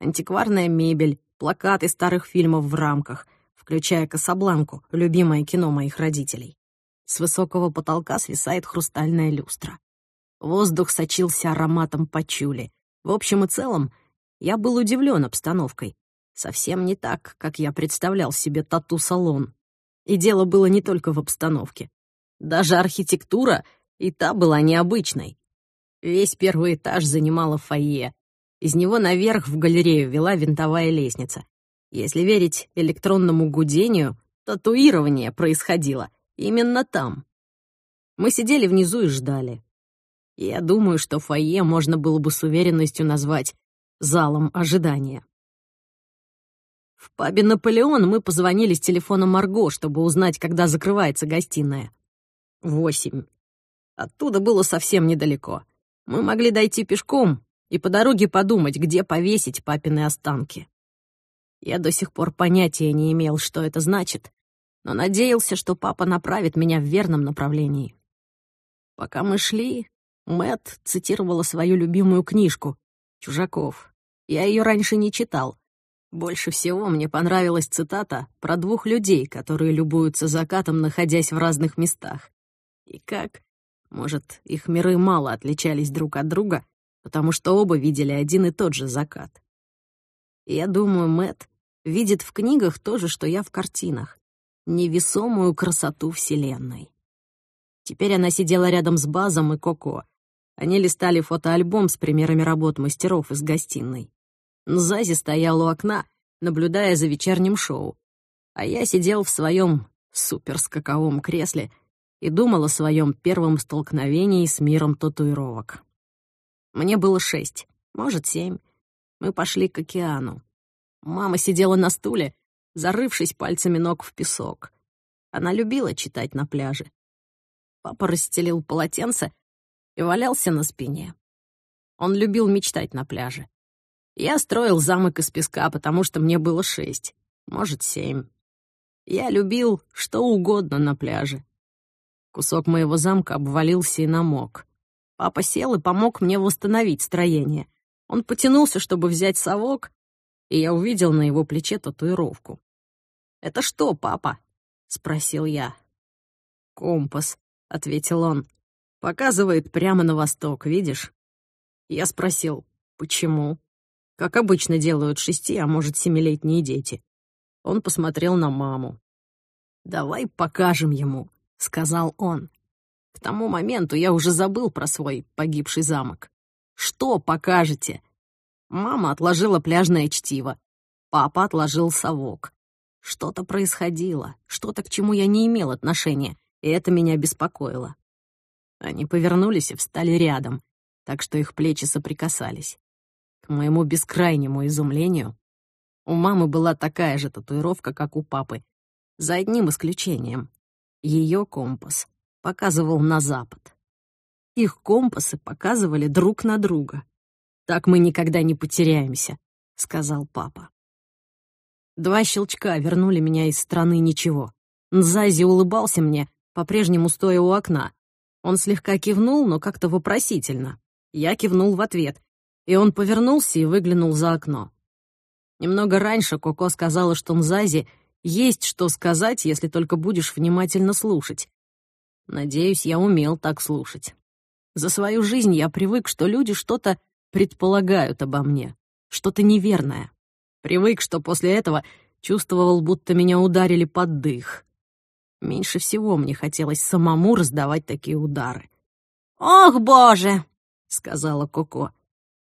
Антикварная мебель, плакаты старых фильмов в рамках, включая «Касабланку», любимое кино моих родителей. С высокого потолка свисает хрустальная люстра. Воздух сочился ароматом пачули. В общем и целом, я был удивлен обстановкой. Совсем не так, как я представлял себе тату-салон. И дело было не только в обстановке. Даже архитектура и та была необычной. Весь первый этаж занимала фойе. Из него наверх в галерею вела винтовая лестница. Если верить электронному гудению, татуирование происходило именно там. Мы сидели внизу и ждали. Я думаю, что фойе можно было бы с уверенностью назвать залом ожидания. В пабе «Наполеон» мы позвонили с телефона Марго, чтобы узнать, когда закрывается гостиная. Восемь. Оттуда было совсем недалеко. Мы могли дойти пешком и по дороге подумать, где повесить папины останки. Я до сих пор понятия не имел, что это значит, но надеялся, что папа направит меня в верном направлении. Пока мы шли, Мэт цитировала свою любимую книжку «Чужаков». Я ее раньше не читал, больше всего мне понравилась цитата про двух людей, которые любуются закатом, находясь в разных местах. И как? Может, их миры мало отличались друг от друга, потому что оба видели один и тот же закат. я думаю, Мэт видит в книгах то же, что я в картинах. Невесомую красоту Вселенной. Теперь она сидела рядом с Базом и Коко. Они листали фотоальбом с примерами работ мастеров из гостиной. Нзази стоял у окна, наблюдая за вечерним шоу, а я сидел в своем суперскаковом кресле и думал о своем первом столкновении с миром татуировок. Мне было шесть, может, семь. Мы пошли к океану. Мама сидела на стуле, зарывшись пальцами ног в песок. Она любила читать на пляже. Папа расстелил полотенце и валялся на спине. Он любил мечтать на пляже. Я строил замок из песка, потому что мне было шесть, может, семь. Я любил что угодно на пляже. Кусок моего замка обвалился и намок. Папа сел и помог мне восстановить строение. Он потянулся, чтобы взять совок, и я увидел на его плече татуировку. «Это что, папа?» — спросил я. «Компас», — ответил он. «Показывает прямо на восток, видишь?» Я спросил, «Почему?» как обычно делают шести, а может, семилетние дети. Он посмотрел на маму. «Давай покажем ему», — сказал он. К тому моменту я уже забыл про свой погибший замок. «Что покажете?» Мама отложила пляжное чтиво. Папа отложил совок. Что-то происходило, что-то, к чему я не имел отношения, и это меня беспокоило. Они повернулись и встали рядом, так что их плечи соприкасались. К моему бескрайнему изумлению, у мамы была такая же татуировка, как у папы, за одним исключением. Ее компас показывал на запад. Их компасы показывали друг на друга. «Так мы никогда не потеряемся», — сказал папа. Два щелчка вернули меня из страны ничего. Нзази улыбался мне, по-прежнему стоя у окна. Он слегка кивнул, но как-то вопросительно. Я кивнул в ответ, и он повернулся и выглянул за окно. Немного раньше Коко сказала, что Нзази есть что сказать, если только будешь внимательно слушать. Надеюсь, я умел так слушать. За свою жизнь я привык, что люди что-то предполагают обо мне, что-то неверное. Привык, что после этого чувствовал, будто меня ударили под дых. Меньше всего мне хотелось самому раздавать такие удары. «Ох, боже!» — сказала Коко.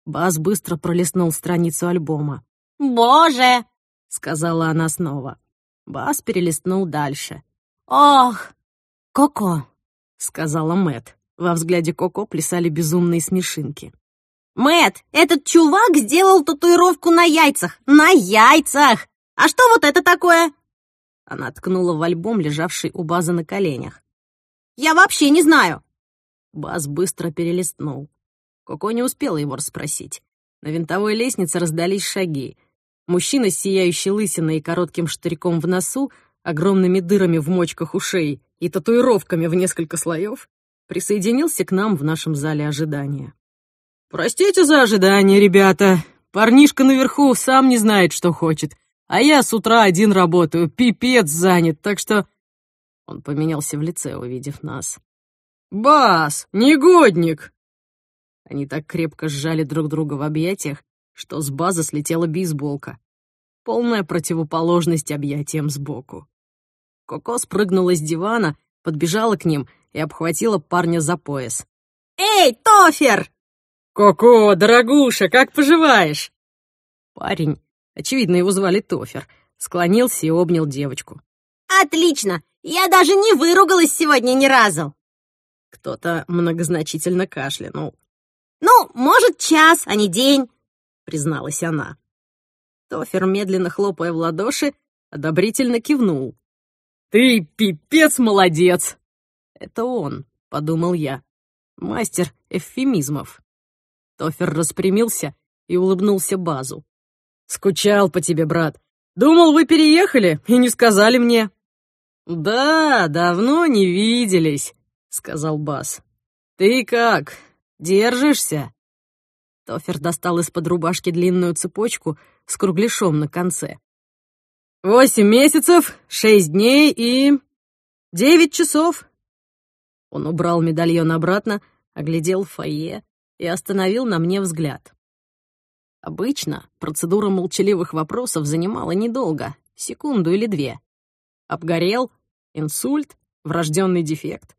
Бас быстро пролистнул страницу альбома. «Боже!» — сказала она снова. Бас перелистнул дальше. «Ох!» «Коко!» — сказала Мэт. Во взгляде Коко плясали безумные смешинки. Мэт, этот чувак сделал татуировку на яйцах! На яйцах! А что вот это такое?» Она ткнула в альбом, лежавший у База на коленях. «Я вообще не знаю!» Баз быстро перелистнул. Коко не успела его расспросить. На винтовой лестнице раздались шаги. Мужчина с сияющей лысиной и коротким штырьком в носу, огромными дырами в мочках ушей и татуировками в несколько слоев, присоединился к нам в нашем зале ожидания. «Простите за ожидание, ребята. Парнишка наверху сам не знает, что хочет. А я с утра один работаю, пипец занят, так что...» Он поменялся в лице, увидев нас. «Бас, негодник!» Они так крепко сжали друг друга в объятиях, что с базы слетела бейсболка. Полная противоположность объятиям сбоку. Коко спрыгнула с дивана, подбежала к ним и обхватила парня за пояс. «Эй, Тофер!» «Коко, дорогуша, как поживаешь?» Парень, очевидно, его звали Тофер, склонился и обнял девочку. «Отлично! Я даже не выругалась сегодня ни разу!» Кто-то многозначительно кашлянул. «Ну, может, час, а не день», — призналась она. Тофер, медленно хлопая в ладоши, одобрительно кивнул. «Ты пипец молодец!» «Это он», — подумал я. «Мастер эвфемизмов». Тофер распрямился и улыбнулся Базу. «Скучал по тебе, брат. Думал, вы переехали и не сказали мне». «Да, давно не виделись», — сказал Баз. «Ты как, держишься?» Тофер достал из-под рубашки длинную цепочку с кругляшом на конце. «Восемь месяцев, шесть дней и... девять часов». Он убрал медальон обратно, оглядел фойе, и остановил на мне взгляд. Обычно процедура молчаливых вопросов занимала недолго, секунду или две. Обгорел, инсульт, врожденный дефект.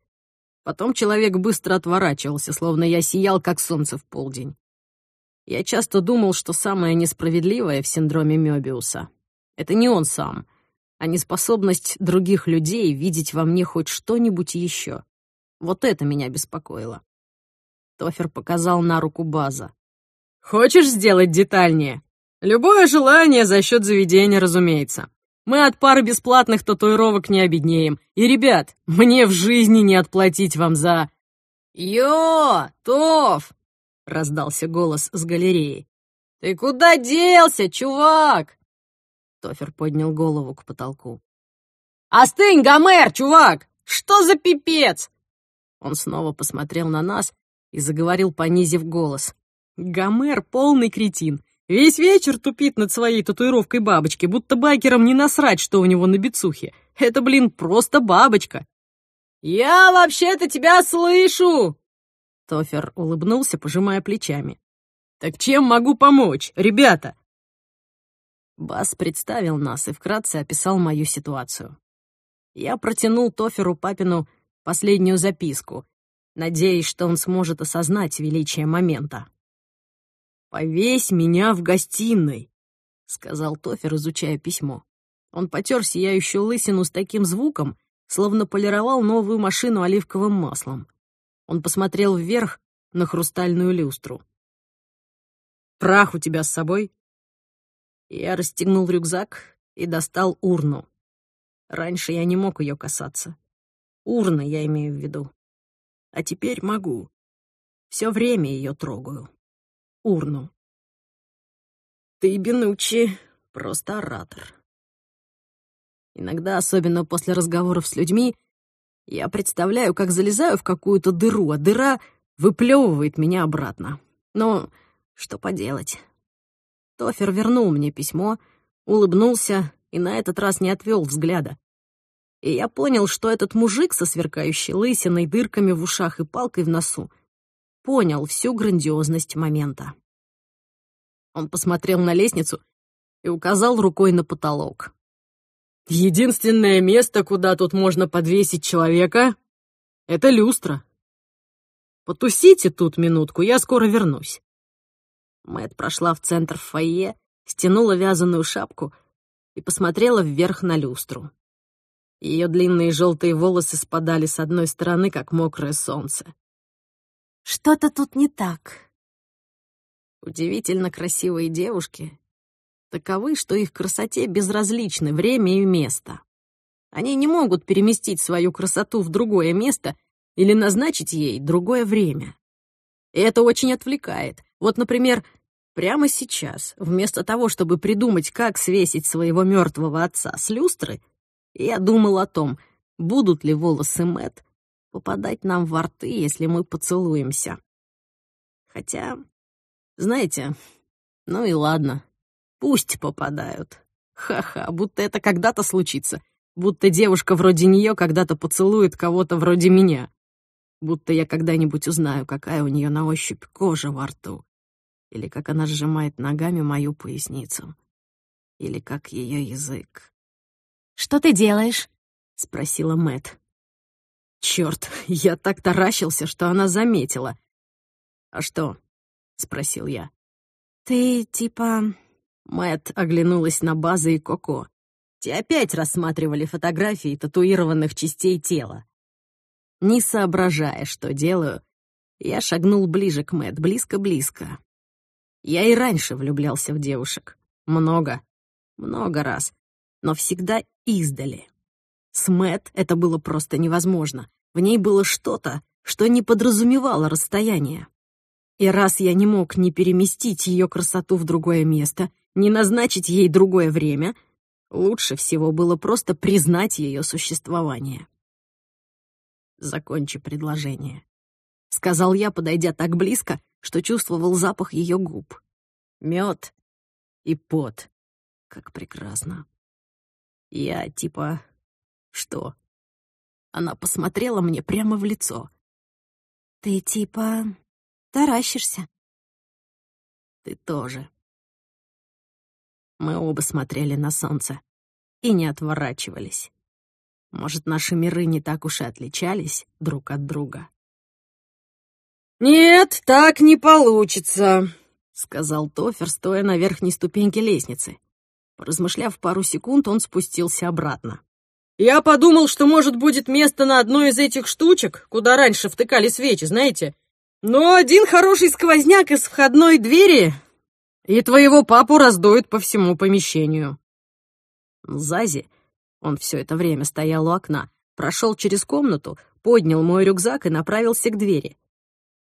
Потом человек быстро отворачивался, словно я сиял, как солнце в полдень. Я часто думал, что самое несправедливое в синдроме Мёбиуса — это не он сам, а неспособность других людей видеть во мне хоть что-нибудь еще. Вот это меня беспокоило. Тофер показал на руку База. «Хочешь сделать детальнее? Любое желание за счет заведения, разумеется. Мы от пары бесплатных татуировок не обеднеем. И, ребят, мне в жизни не отплатить вам за...» «Йо, Тоф!» — раздался голос с галереи. «Ты куда делся, чувак?» Тофер поднял голову к потолку. «Остынь, Гомер, чувак! Что за пипец?» Он снова посмотрел на нас, и заговорил, понизив голос. «Гомер — полный кретин. Весь вечер тупит над своей татуировкой бабочки, будто байкерам не насрать, что у него на бицухе. Это, блин, просто бабочка». «Я вообще-то тебя слышу!» Тофер улыбнулся, пожимая плечами. «Так чем могу помочь, ребята?» Бас представил нас и вкратце описал мою ситуацию. Я протянул Тоферу папину последнюю записку, надеясь, что он сможет осознать величие момента. «Повесь меня в гостиной», — сказал Тофер, изучая письмо. Он потер сияющую лысину с таким звуком, словно полировал новую машину оливковым маслом. Он посмотрел вверх на хрустальную люстру. «Прах у тебя с собой?» Я расстегнул рюкзак и достал урну. Раньше я не мог ее касаться. Урна, я имею в виду. А теперь могу. Все время ее трогаю. Урну. Ты, Бенучи, просто оратор. Иногда, особенно после разговоров с людьми, я представляю, как залезаю в какую-то дыру, а дыра выплевывает меня обратно. Но что поделать? Тофер вернул мне письмо, улыбнулся и на этот раз не отвел взгляда. И я понял, что этот мужик со сверкающей лысиной, дырками в ушах и палкой в носу понял всю грандиозность момента. Он посмотрел на лестницу и указал рукой на потолок. «Единственное место, куда тут можно подвесить человека, — это люстра. Потусите тут минутку, я скоро вернусь». Мэт прошла в центр фойе, стянула вязаную шапку и посмотрела вверх на люстру. Ее длинные желтые волосы спадали с одной стороны, как мокрое солнце. «Что-то тут не так». Удивительно красивые девушки таковы, что их красоте безразличны время и место. Они не могут переместить свою красоту в другое место или назначить ей другое время. И это очень отвлекает. Вот, например, прямо сейчас, вместо того, чтобы придумать, как свесить своего мертвого отца с люстры, я думал о том, будут ли волосы Мэт попадать нам во рты, если мы поцелуемся. Хотя, знаете, ну и ладно, пусть попадают. Ха-ха, будто это когда-то случится, будто девушка вроде нее когда-то поцелует кого-то вроде меня, будто я когда-нибудь узнаю, какая у нее на ощупь кожа во рту, или как она сжимает ногами мою поясницу, или как ее язык. «Что ты делаешь?» — спросила Мэт. Черт, я так таращился, что она заметила. «А что?» — спросил я. «Ты типа...» Мэт оглянулась на База и Коко. Те опять рассматривали фотографии татуированных частей тела. Не соображая, что делаю, я шагнул ближе к Мэт, близко-близко. Я и раньше влюблялся в девушек. Много, много раз но всегда издали. С Мэтт это было просто невозможно. В ней было что-то, что не подразумевало расстояние. И раз я не мог ни переместить ее красоту в другое место, ни назначить ей другое время, лучше всего было просто признать ее существование. «Закончи предложение», — сказал я, подойдя так близко, что чувствовал запах ее губ. Мед и пот. Как прекрасно. Я типа... Что? Она посмотрела мне прямо в лицо. Ты типа... таращишься. Ты тоже. Мы оба смотрели на солнце и не отворачивались. Может, наши миры не так уж и отличались друг от друга. «Нет, так не получится», — сказал Тофер, стоя на верхней ступеньке лестницы. Поразмышляв пару секунд, он спустился обратно. «Я подумал, что, может, будет место на одной из этих штучек, куда раньше втыкали свечи, знаете? Но один хороший сквозняк из входной двери, и твоего папу раздует по всему помещению». Зази, он все это время стоял у окна, прошел через комнату, поднял мой рюкзак и направился к двери.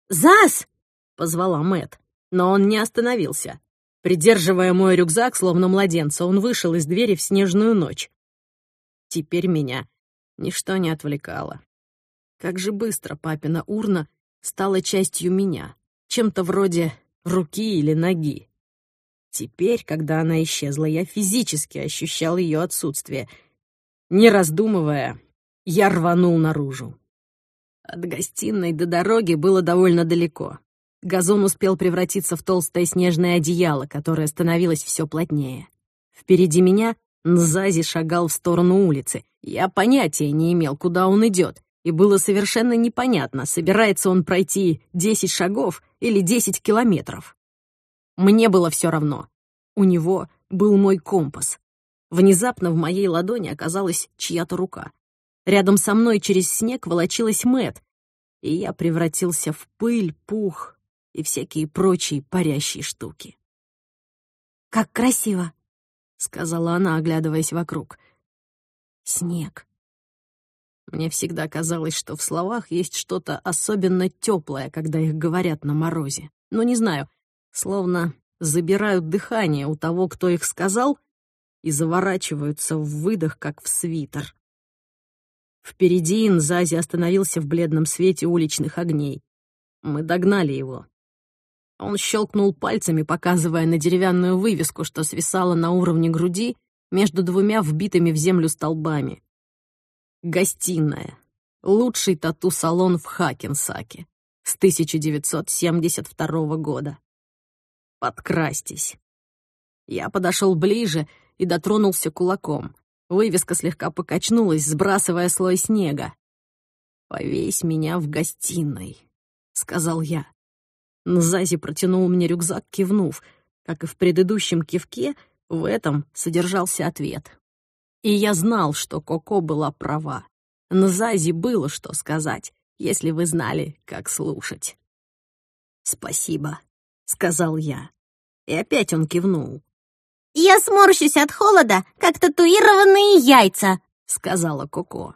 «Заз!» — позвала Мэт, но он не остановился. Придерживая мой рюкзак, словно младенца, он вышел из двери в снежную ночь. Теперь меня ничто не отвлекало. Как же быстро папина урна стала частью меня, чем-то вроде руки или ноги. Теперь, когда она исчезла, я физически ощущал ее отсутствие. Не раздумывая, я рванул наружу. От гостиной до дороги было довольно далеко. Газон успел превратиться в толстое снежное одеяло, которое становилось все плотнее. Впереди меня Нзази шагал в сторону улицы. Я понятия не имел, куда он идет, и было совершенно непонятно, собирается он пройти 10 шагов или 10 километров. Мне было все равно. У него был мой компас. Внезапно в моей ладони оказалась чья-то рука. Рядом со мной через снег волочилась Мэт, и я превратился в пыль, пух и всякие прочие парящие штуки. «Как красиво!» — сказала она, оглядываясь вокруг. «Снег». Мне всегда казалось, что в словах есть что-то особенно теплое, когда их говорят на морозе. Но не знаю, словно забирают дыхание у того, кто их сказал, и заворачиваются в выдох, как в свитер. Впереди Инзази остановился в бледном свете уличных огней. Мы догнали его. Он щелкнул пальцами, показывая на деревянную вывеску, что свисала на уровне груди, между двумя вбитыми в землю столбами. Гостиная. Лучший тату-салон в Хакенсаке с 1972 года. Подкрастись. Я подошел ближе и дотронулся кулаком. Вывеска слегка покачнулась, сбрасывая слой снега. «Повесь меня в гостиной», — сказал я. Нзази протянул мне рюкзак, кивнув. Как и в предыдущем кивке, в этом содержался ответ. И я знал, что Коко была права. Нзази было что сказать, если вы знали, как слушать. «Спасибо», — сказал я. И опять он кивнул. «Я сморщусь от холода, как татуированные яйца», — сказала Коко.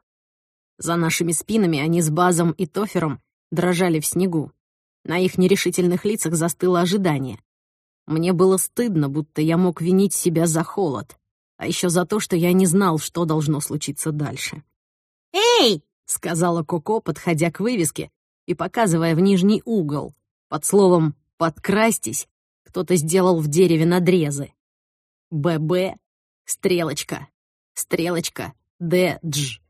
За нашими спинами они с Базом и Тофером дрожали в снегу. На их нерешительных лицах застыло ожидание. Мне было стыдно, будто я мог винить себя за холод, а еще за то, что я не знал, что должно случиться дальше. «Эй!» — сказала Коко, подходя к вывеске и показывая в нижний угол. Под словом «подкрастись» кто-то сделал в дереве надрезы. ББ, стрелочка, стрелочка, ДДЖ.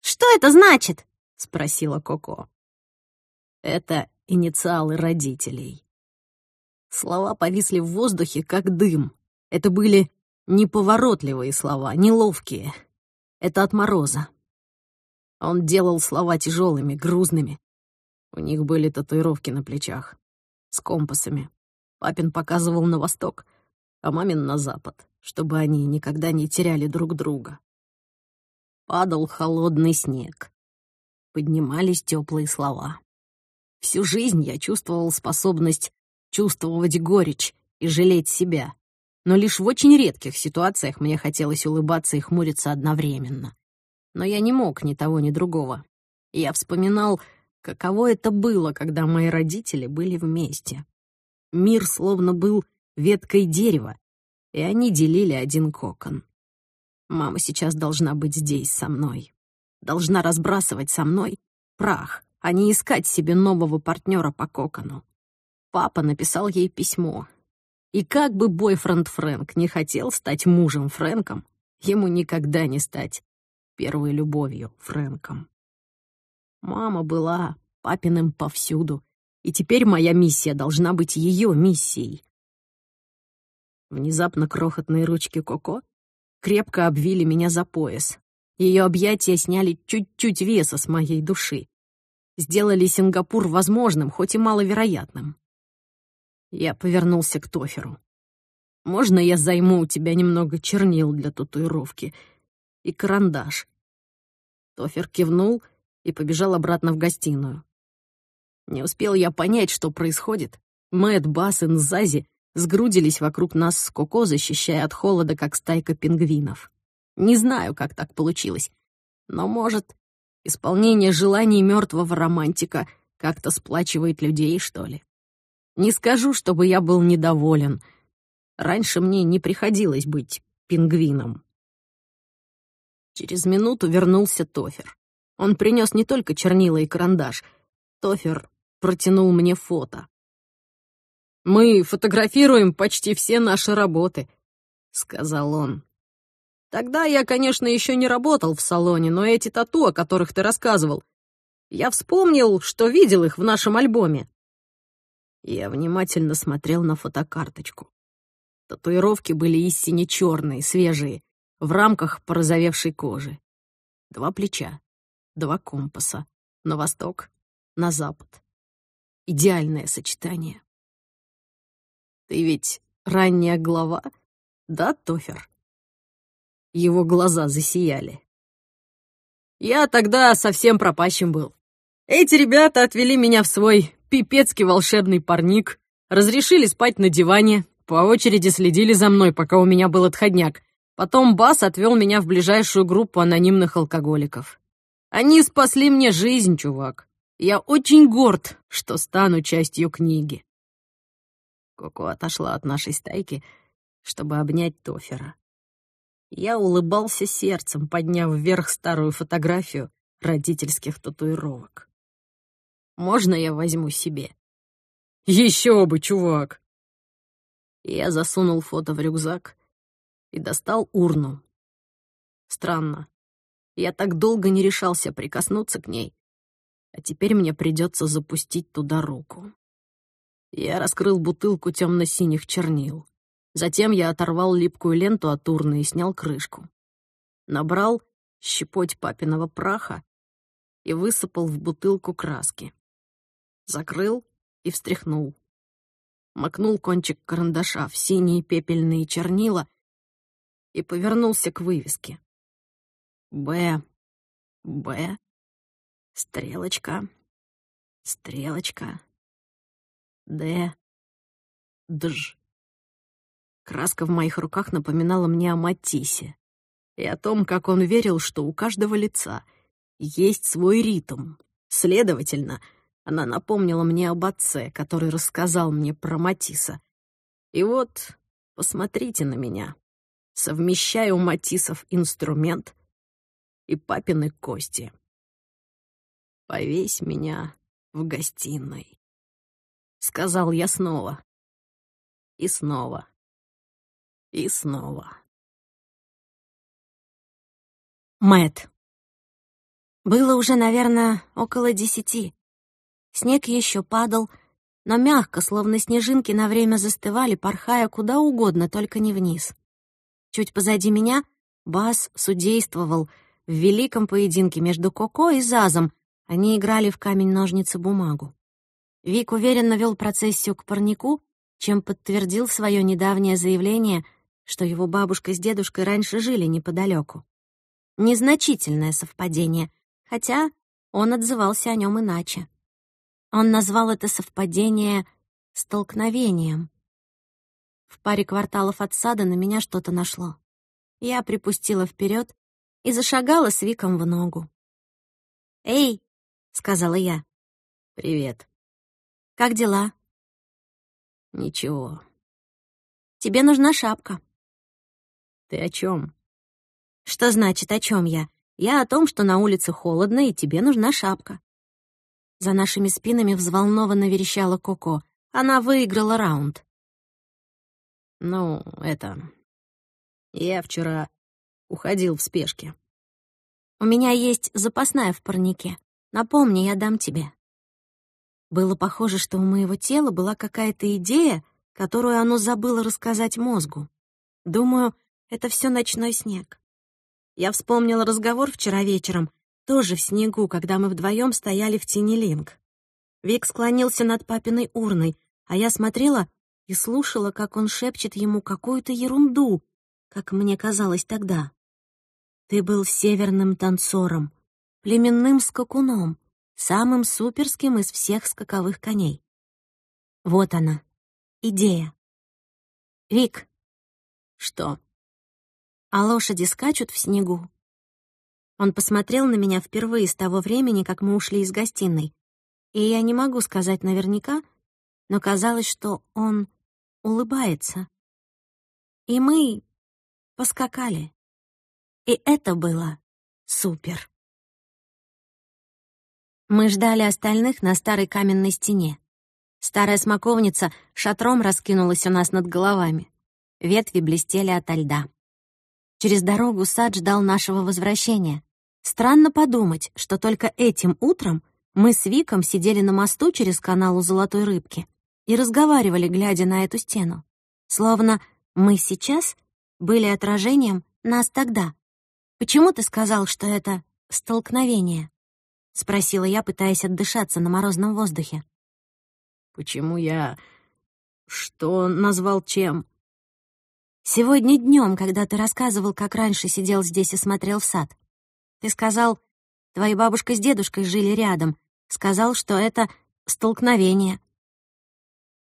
«Что это значит?» — спросила Коко. Это инициалы родителей. Слова повисли в воздухе, как дым. Это были неповоротливые слова, неловкие. Это от Мороза. Он делал слова тяжелыми, грузными. У них были татуировки на плечах, с компасами. Папин показывал на восток, а мамин — на запад, чтобы они никогда не теряли друг друга. Падал холодный снег. Поднимались теплые слова. Всю жизнь я чувствовал способность чувствовать горечь и жалеть себя. Но лишь в очень редких ситуациях мне хотелось улыбаться и хмуриться одновременно. Но я не мог ни того, ни другого. Я вспоминал, каково это было, когда мои родители были вместе. Мир словно был веткой дерева, и они делили один кокон. Мама сейчас должна быть здесь со мной. Должна разбрасывать со мной прах, а не искать себе нового партнера по кокону. Папа написал ей письмо. И как бы бойфренд Фрэнк не хотел стать мужем Фрэнком, ему никогда не стать первой любовью Фрэнком. Мама была папиным повсюду, и теперь моя миссия должна быть ее миссией. Внезапно крохотные ручки Коко крепко обвили меня за пояс. Ее объятия сняли чуть-чуть веса с моей души сделали Сингапур возможным, хоть и маловероятным. Я повернулся к Тоферу. «Можно я займу у тебя немного чернил для татуировки и карандаш?» Тофер кивнул и побежал обратно в гостиную. Не успел я понять, что происходит. Мэтт, Бас и Нзази сгрудились вокруг нас с Коко, защищая от холода, как стайка пингвинов. Не знаю, как так получилось, но, может, Исполнение желаний мертвого романтика как-то сплачивает людей, что ли. Не скажу, чтобы я был недоволен. Раньше мне не приходилось быть пингвином. Через минуту вернулся Тофер. Он принес не только чернила и карандаш. Тофер протянул мне фото. «Мы фотографируем почти все наши работы», — сказал он. Тогда я, конечно, еще не работал в салоне, но эти тату, о которых ты рассказывал, я вспомнил, что видел их в нашем альбоме. Я внимательно смотрел на фотокарточку. Татуировки были истинно черные, свежие, в рамках порозовевшей кожи. Два плеча, два компаса. На восток, на запад. Идеальное сочетание. Ты ведь ранняя глава, да, Тофер? Его глаза засияли. Я тогда совсем пропащим был. Эти ребята отвели меня в свой пипецкий волшебный парник, разрешили спать на диване, по очереди следили за мной, пока у меня был отходняк. Потом Бас отвел меня в ближайшую группу анонимных алкоголиков. Они спасли мне жизнь, чувак. Я очень горд, что стану частью книги. Коко отошла от нашей стайки, чтобы обнять Тофера. Я улыбался сердцем, подняв вверх старую фотографию родительских татуировок. «Можно я возьму себе?» «Еще бы, чувак!» Я засунул фото в рюкзак и достал урну. Странно. Я так долго не решался прикоснуться к ней, а теперь мне придется запустить туда руку. Я раскрыл бутылку темно-синих чернил. Затем я оторвал липкую ленту от урны и снял крышку. Набрал щепоть папиного праха и высыпал в бутылку краски. Закрыл и встряхнул. Макнул кончик карандаша в синие пепельные чернила и повернулся к вывеске. Б, Б, стрелочка, стрелочка, Д, Дж. Краска в моих руках напоминала мне о Матиссе и о том, как он верил, что у каждого лица есть свой ритм. Следовательно, она напомнила мне об отце, который рассказал мне про Матисса. И вот, посмотрите на меня. Совмещаю Матисов инструмент и папины кости. Повесь меня в гостиной. Сказал я снова. И снова. И снова. Мэт. Было уже, наверное, около десяти. Снег еще падал, но мягко, словно снежинки на время застывали, порхая куда угодно, только не вниз. Чуть позади меня Бас судействовал в великом поединке между Коко и Зазом. Они играли в камень-ножницы-бумагу. Вик уверенно вел процессию к парнику, чем подтвердил свое недавнее заявление, что его бабушка с дедушкой раньше жили неподалеку. Незначительное совпадение, хотя он отзывался о нем иначе. Он назвал это совпадение столкновением. В паре кварталов от сада на меня что-то нашло. Я припустила вперед и зашагала с Виком в ногу. «Эй!» — сказала я. «Привет». «Как дела?» «Ничего». «Тебе нужна шапка». «Ты о чем? «Что значит, о чем я? Я о том, что на улице холодно, и тебе нужна шапка». За нашими спинами взволнованно верещала Коко. Она выиграла раунд. «Ну, это... Я вчера уходил в спешке». «У меня есть запасная в парнике. Напомни, я дам тебе». Было похоже, что у моего тела была какая-то идея, которую оно забыло рассказать мозгу. Думаю, это все ночной снег. Я вспомнила разговор вчера вечером тоже в снегу, когда мы вдвоем стояли в тени линк. Вик склонился над папиной урной, а я смотрела и слушала, как он шепчет ему какую-то ерунду, как мне казалось тогда. Ты был северным танцором, племенным скакуном, самым суперским из всех скаковых коней. Вот она, идея. Вик. Что? А лошади скачут в снегу? Он посмотрел на меня впервые с того времени, как мы ушли из гостиной. И я не могу сказать наверняка, но казалось, что он улыбается. И мы поскакали. И это было супер. Мы ждали остальных на старой каменной стене. Старая смоковница шатром раскинулась у нас над головами. Ветви блестели ото льда. Через дорогу сад ждал нашего возвращения. Странно подумать, что только этим утром мы с Виком сидели на мосту через канал у Золотой Рыбки и разговаривали, глядя на эту стену. Словно мы сейчас были отражением нас тогда. «Почему ты сказал, что это столкновение?» — спросила я, пытаясь отдышаться на морозном воздухе. «Почему я... что назвал чем?» «Сегодня днем, когда ты рассказывал, как раньше сидел здесь и смотрел в сад, ты сказал, твоя бабушка с дедушкой жили рядом. Сказал, что это столкновение.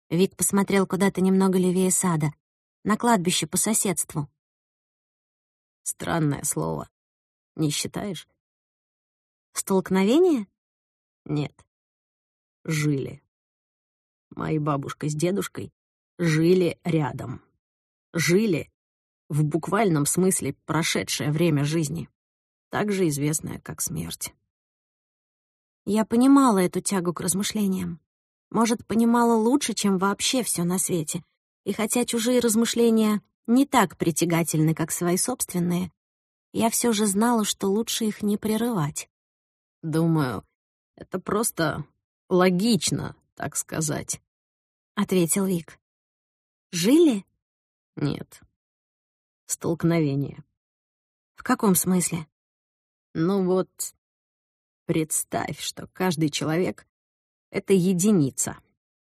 Вик посмотрел куда-то немного левее сада, на кладбище по соседству. Странное слово. Не считаешь? Столкновение? Нет. Жили. Моя бабушка с дедушкой жили рядом. Жили в буквальном смысле прошедшее время жизни также известная как смерть. Я понимала эту тягу к размышлениям. Может, понимала лучше, чем вообще все на свете. И хотя чужие размышления не так притягательны, как свои собственные, я все же знала, что лучше их не прерывать. «Думаю, это просто логично, так сказать», — ответил Вик. «Жили?» «Нет. Столкновение». «В каком смысле?» «Ну вот, представь, что каждый человек — это единица,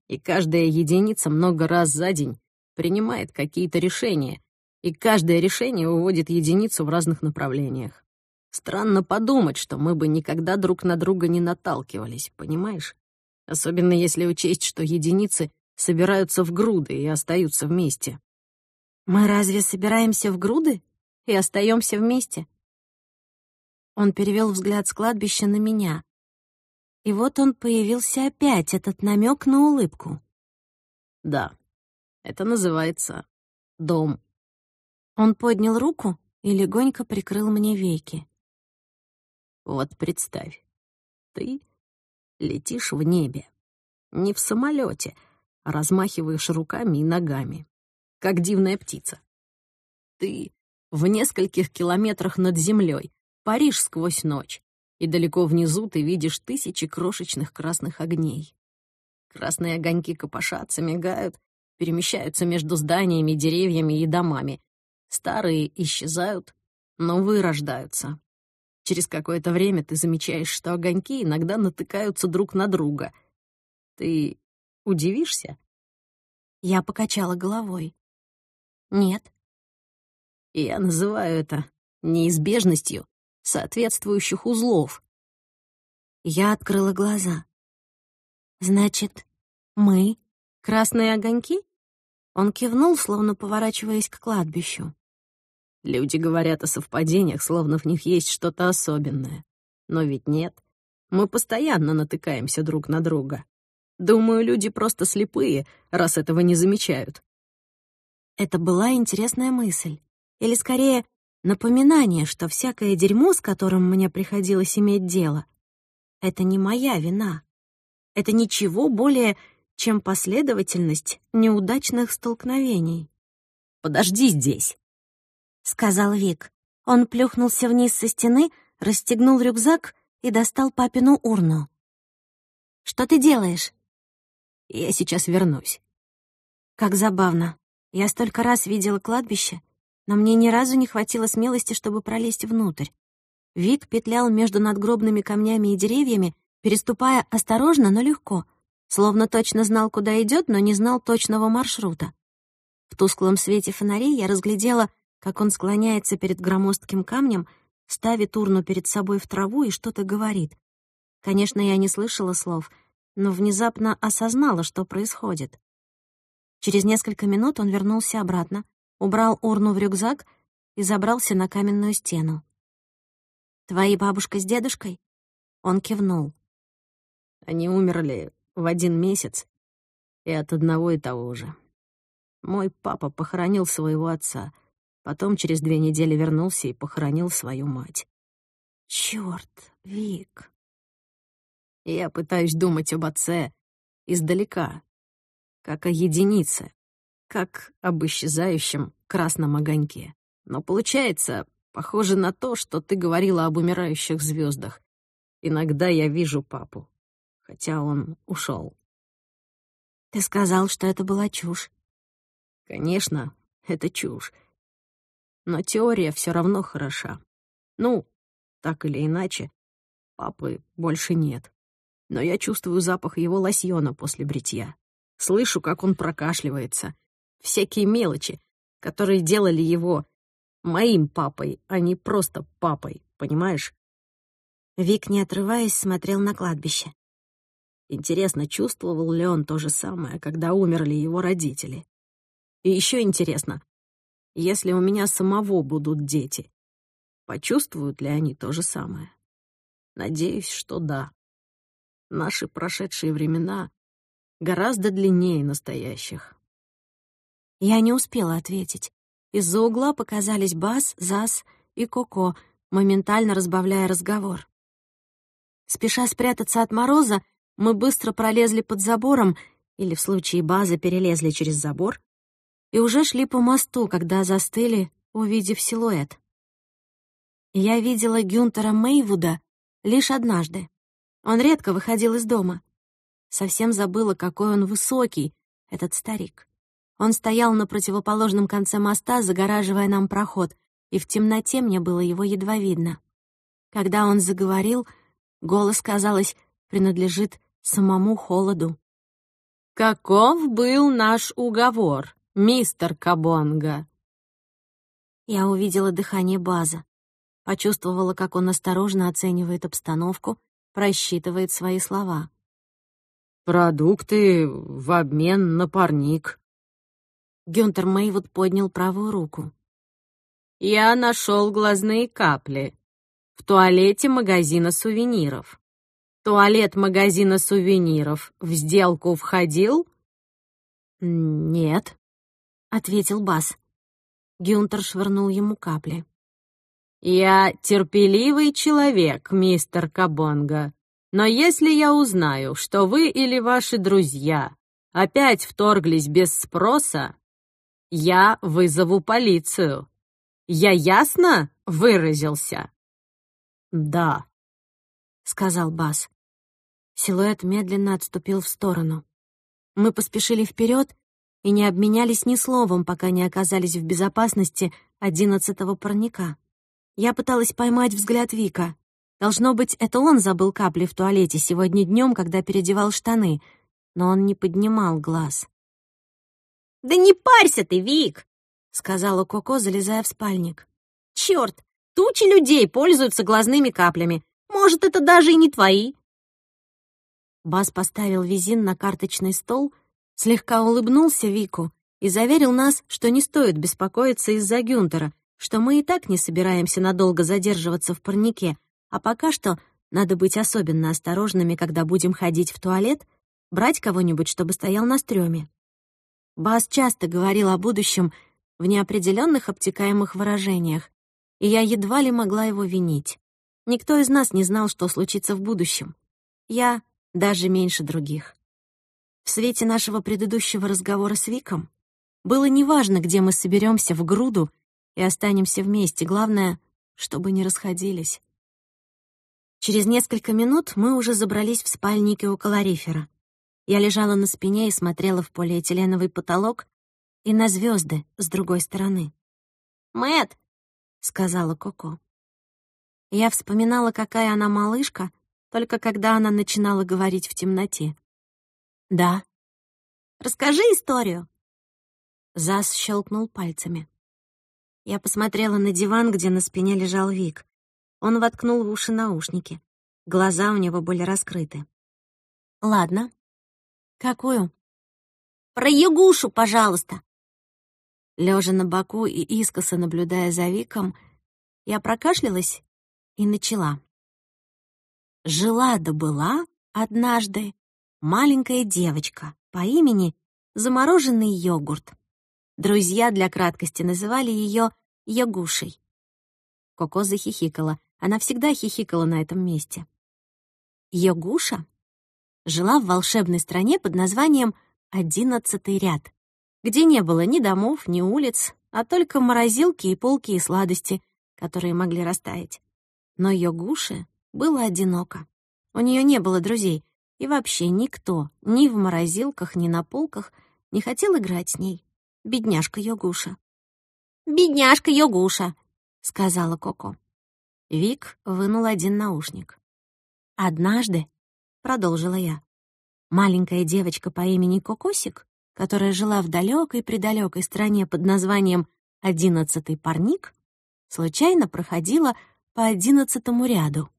и каждая единица много раз за день принимает какие-то решения, и каждое решение уводит единицу в разных направлениях. Странно подумать, что мы бы никогда друг на друга не наталкивались, понимаешь? Особенно если учесть, что единицы собираются в груды и остаются вместе. Мы разве собираемся в груды и остаемся вместе? Он перевел взгляд с кладбища на меня. И вот он появился опять, этот намек на улыбку. Да, это называется дом. Он поднял руку и легонько прикрыл мне веки. Вот представь, ты летишь в небе, не в самолете, а размахиваешь руками и ногами, как дивная птица. Ты в нескольких километрах над землей, паришь сквозь ночь, и далеко внизу ты видишь тысячи крошечных красных огней. Красные огоньки копошатся, мигают, перемещаются между зданиями, деревьями и домами, Старые исчезают, новые рождаются. Через какое-то время ты замечаешь, что огоньки иногда натыкаются друг на друга. Ты удивишься? Я покачала головой. Нет. Я называю это неизбежностью соответствующих узлов. Я открыла глаза. Значит, мы — красные огоньки? Он кивнул, словно поворачиваясь к кладбищу. Люди говорят о совпадениях, словно в них есть что-то особенное. Но ведь нет. Мы постоянно натыкаемся друг на друга. Думаю, люди просто слепые, раз этого не замечают. Это была интересная мысль. Или, скорее, напоминание, что всякое дерьмо, с которым мне приходилось иметь дело, это не моя вина. Это ничего более, чем последовательность неудачных столкновений. «Подожди здесь», — сказал Вик. Он плюхнулся вниз со стены, расстегнул рюкзак и достал папину урну. «Что ты делаешь?» «Я сейчас вернусь». Как забавно. Я столько раз видела кладбище, но мне ни разу не хватило смелости, чтобы пролезть внутрь. Вик петлял между надгробными камнями и деревьями, переступая осторожно, но легко, словно точно знал, куда идет, но не знал точного маршрута. В тусклом свете фонарей я разглядела как он склоняется перед громоздким камнем, ставит урну перед собой в траву и что-то говорит. Конечно, я не слышала слов, но внезапно осознала, что происходит. Через несколько минут он вернулся обратно, убрал урну в рюкзак и забрался на каменную стену. «Твои бабушка с дедушкой?» Он кивнул. «Они умерли в один месяц и от одного и того же. Мой папа похоронил своего отца — Потом через две недели вернулся и похоронил свою мать. Чёрт, Вик. Я пытаюсь думать об отце издалека, как о единице, как об исчезающем красном огоньке. Но получается, похоже на то, что ты говорила об умирающих звездах. Иногда я вижу папу, хотя он ушел. Ты сказал, что это была чушь. Конечно, это чушь но теория все равно хороша. Ну, так или иначе, папы больше нет. Но я чувствую запах его лосьона после бритья. Слышу, как он прокашливается. Всякие мелочи, которые делали его моим папой, а не просто папой, понимаешь? Вик, не отрываясь, смотрел на кладбище. Интересно, чувствовал ли он то же самое, когда умерли его родители? И еще интересно, если у меня самого будут дети, почувствуют ли они то же самое? Надеюсь, что да. Наши прошедшие времена гораздо длиннее настоящих. Я не успела ответить. Из-за угла показались Бас, Зас и Коко, моментально разбавляя разговор. Спеша спрятаться от мороза, мы быстро пролезли под забором, или в случае База перелезли через забор, и уже шли по мосту, когда застыли, увидев силуэт. Я видела Гюнтера Мейвуда лишь однажды. Он редко выходил из дома. Совсем забыла, какой он высокий, этот старик. Он стоял на противоположном конце моста, загораживая нам проход, и в темноте мне было его едва видно. Когда он заговорил, голос, казалось, принадлежит самому холоду. «Каков был наш уговор, мистер Кабонга?» Я увидела дыхание База, почувствовала, как он осторожно оценивает обстановку, просчитывает свои слова. «Продукты в обмен на парник». Гюнтер Мейвуд поднял правую руку. «Я нашел глазные капли в туалете магазина сувениров. Туалет магазина сувениров в сделку входил?» «Нет», — ответил Бас. Гюнтер швырнул ему капли. «Я терпеливый человек, мистер Кабонга, но если я узнаю, что вы или ваши друзья опять вторглись без спроса, я вызову полицию. Я ясно выразился?» «Да», — сказал Бас. Силуэт медленно отступил в сторону. Мы поспешили вперед и не обменялись ни словом, пока не оказались в безопасности одиннадцатого парника. Я пыталась поймать взгляд Вика. Должно быть, это он забыл капли в туалете сегодня днем, когда переодевал штаны, но он не поднимал глаз. «Да не парься ты, Вик!» — сказала Коко, залезая в спальник. «Чёрт! Тучи людей пользуются глазными каплями. Может, это даже и не твои?» Бас поставил визин на карточный стол, слегка улыбнулся Вику и заверил нас, что не стоит беспокоиться из-за Гюнтера, что мы и так не собираемся надолго задерживаться в парнике, а пока что надо быть особенно осторожными, когда будем ходить в туалет, брать кого-нибудь, чтобы стоял на стреме. Бас часто говорил о будущем в неопределенных обтекаемых выражениях, и я едва ли могла его винить. Никто из нас не знал, что случится в будущем. Я даже меньше других. В свете нашего предыдущего разговора с Виком было неважно, где мы соберемся в груду и останемся вместе, главное, чтобы не расходились. Через несколько минут мы уже забрались в спальнике около рифера. Я лежала на спине и смотрела в полиэтиленовый потолок и на звезды с другой стороны. Мэт, — сказала Коко. Я вспоминала, какая она малышка, только когда она начинала говорить в темноте. «Да». «Расскажи историю». Зас щелкнул пальцами. Я посмотрела на диван, где на спине лежал Вик. Он воткнул в уши наушники. Глаза у него были раскрыты. «Ладно. Какую?» «Про Ягушу, пожалуйста». Лежа на боку и искоса наблюдая за Виком, я прокашлялась и начала. Жила да была однажды маленькая девочка по имени Замороженный йогурт. Друзья для краткости называли ее Ягушей. Коко захихикала. Она всегда хихикала на этом месте. Ягуша жила в волшебной стране под названием «Одиннадцатый ряд» где не было ни домов, ни улиц, а только морозилки и полки и сладости, которые могли растаять. Но Йогуше было одиноко. У нее не было друзей, и вообще никто ни в морозилках, ни на полках не хотел играть с ней. Бедняжка Йогуша. «Бедняжка Йогуша», — сказала Коко. Вик вынул один наушник. «Однажды», — продолжила я, — маленькая девочка по имени Кокосик которая жила в далекой-предалекой стране под названием «Одиннадцатый парник», случайно проходила по одиннадцатому ряду.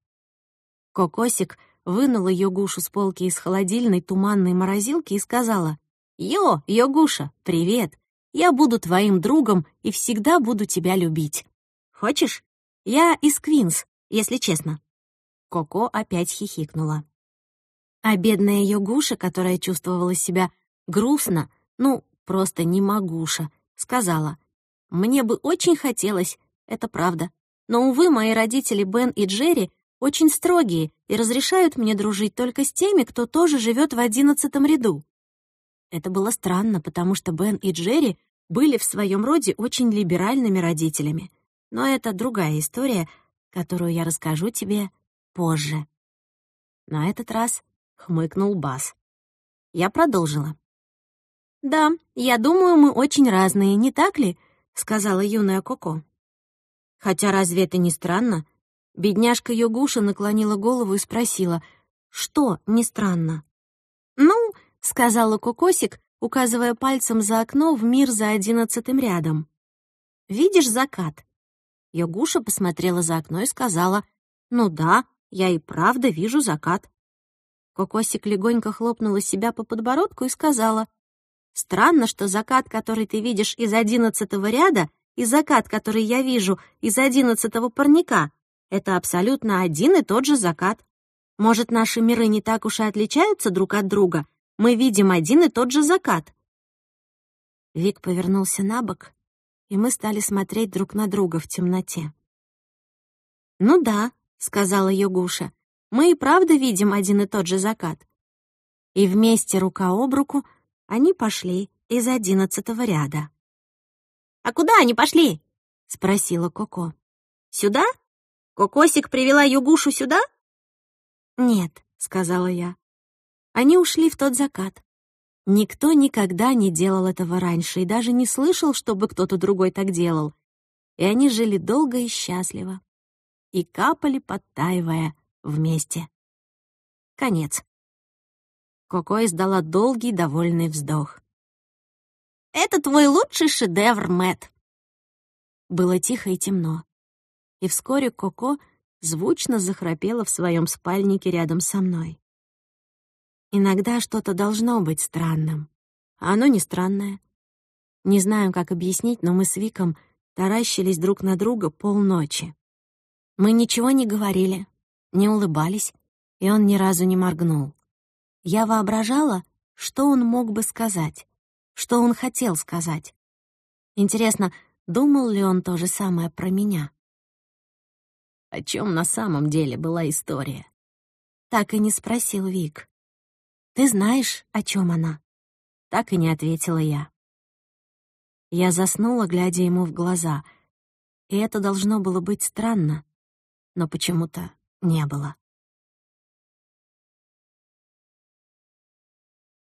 Кокосик вынула Йогушу с полки из холодильной туманной морозилки и сказала, «Йо, Йогуша, привет! Я буду твоим другом и всегда буду тебя любить. Хочешь? Я из Квинс, если честно». Коко опять хихикнула. А бедная Йогуша, которая чувствовала себя грустно, ну, просто не могуша, сказала. «Мне бы очень хотелось, это правда. Но, увы, мои родители Бен и Джерри очень строгие и разрешают мне дружить только с теми, кто тоже живет в одиннадцатом ряду». Это было странно, потому что Бен и Джерри были в своем роде очень либеральными родителями. Но это другая история, которую я расскажу тебе позже. На этот раз хмыкнул Бас. Я продолжила. «Да, я думаю, мы очень разные, не так ли?» — сказала юная Коко. «Хотя разве это не странно?» Бедняжка Йогуша наклонила голову и спросила, «Что не странно?» «Ну», — сказала Кокосик, указывая пальцем за окно в мир за одиннадцатым рядом. «Видишь закат?» Йогуша посмотрела за окно и сказала, «Ну да, я и правда вижу закат». Кокосик легонько хлопнула себя по подбородку и сказала, «Странно, что закат, который ты видишь из одиннадцатого ряда, и закат, который я вижу из одиннадцатого парника, это абсолютно один и тот же закат. Может, наши миры не так уж и отличаются друг от друга, мы видим один и тот же закат». Вик повернулся на бок, и мы стали смотреть друг на друга в темноте. «Ну да», — сказала Йогуша, — «мы и правда видим один и тот же закат». И вместе рука об руку они пошли из одиннадцатого ряда. «А куда они пошли?» — спросила Коко. «Сюда? Кокосик привела Югушу сюда?» «Нет», — сказала я. Они ушли в тот закат. Никто никогда не делал этого раньше и даже не слышал, чтобы кто-то другой так делал. И они жили долго и счастливо. И капали, подтаивая, вместе. Конец. Коко издала долгий, довольный вздох. «Это твой лучший шедевр, Мэт. Было тихо и темно. И вскоре Коко звучно захрапела в своем спальнике рядом со мной. Иногда что-то должно быть странным, а оно не странное. Не знаю, как объяснить, но мы с Виком таращились друг на друга полночи. Мы ничего не говорили, не улыбались, и он ни разу не моргнул. Я воображала, что он мог бы сказать, что он хотел сказать. Интересно, думал ли он то же самое про меня? О чем на самом деле была история? Так и не спросил Вик. «Ты знаешь, о чем она?» Так и не ответила я. Я заснула, глядя ему в глаза, и это должно было быть странно, но почему-то не было.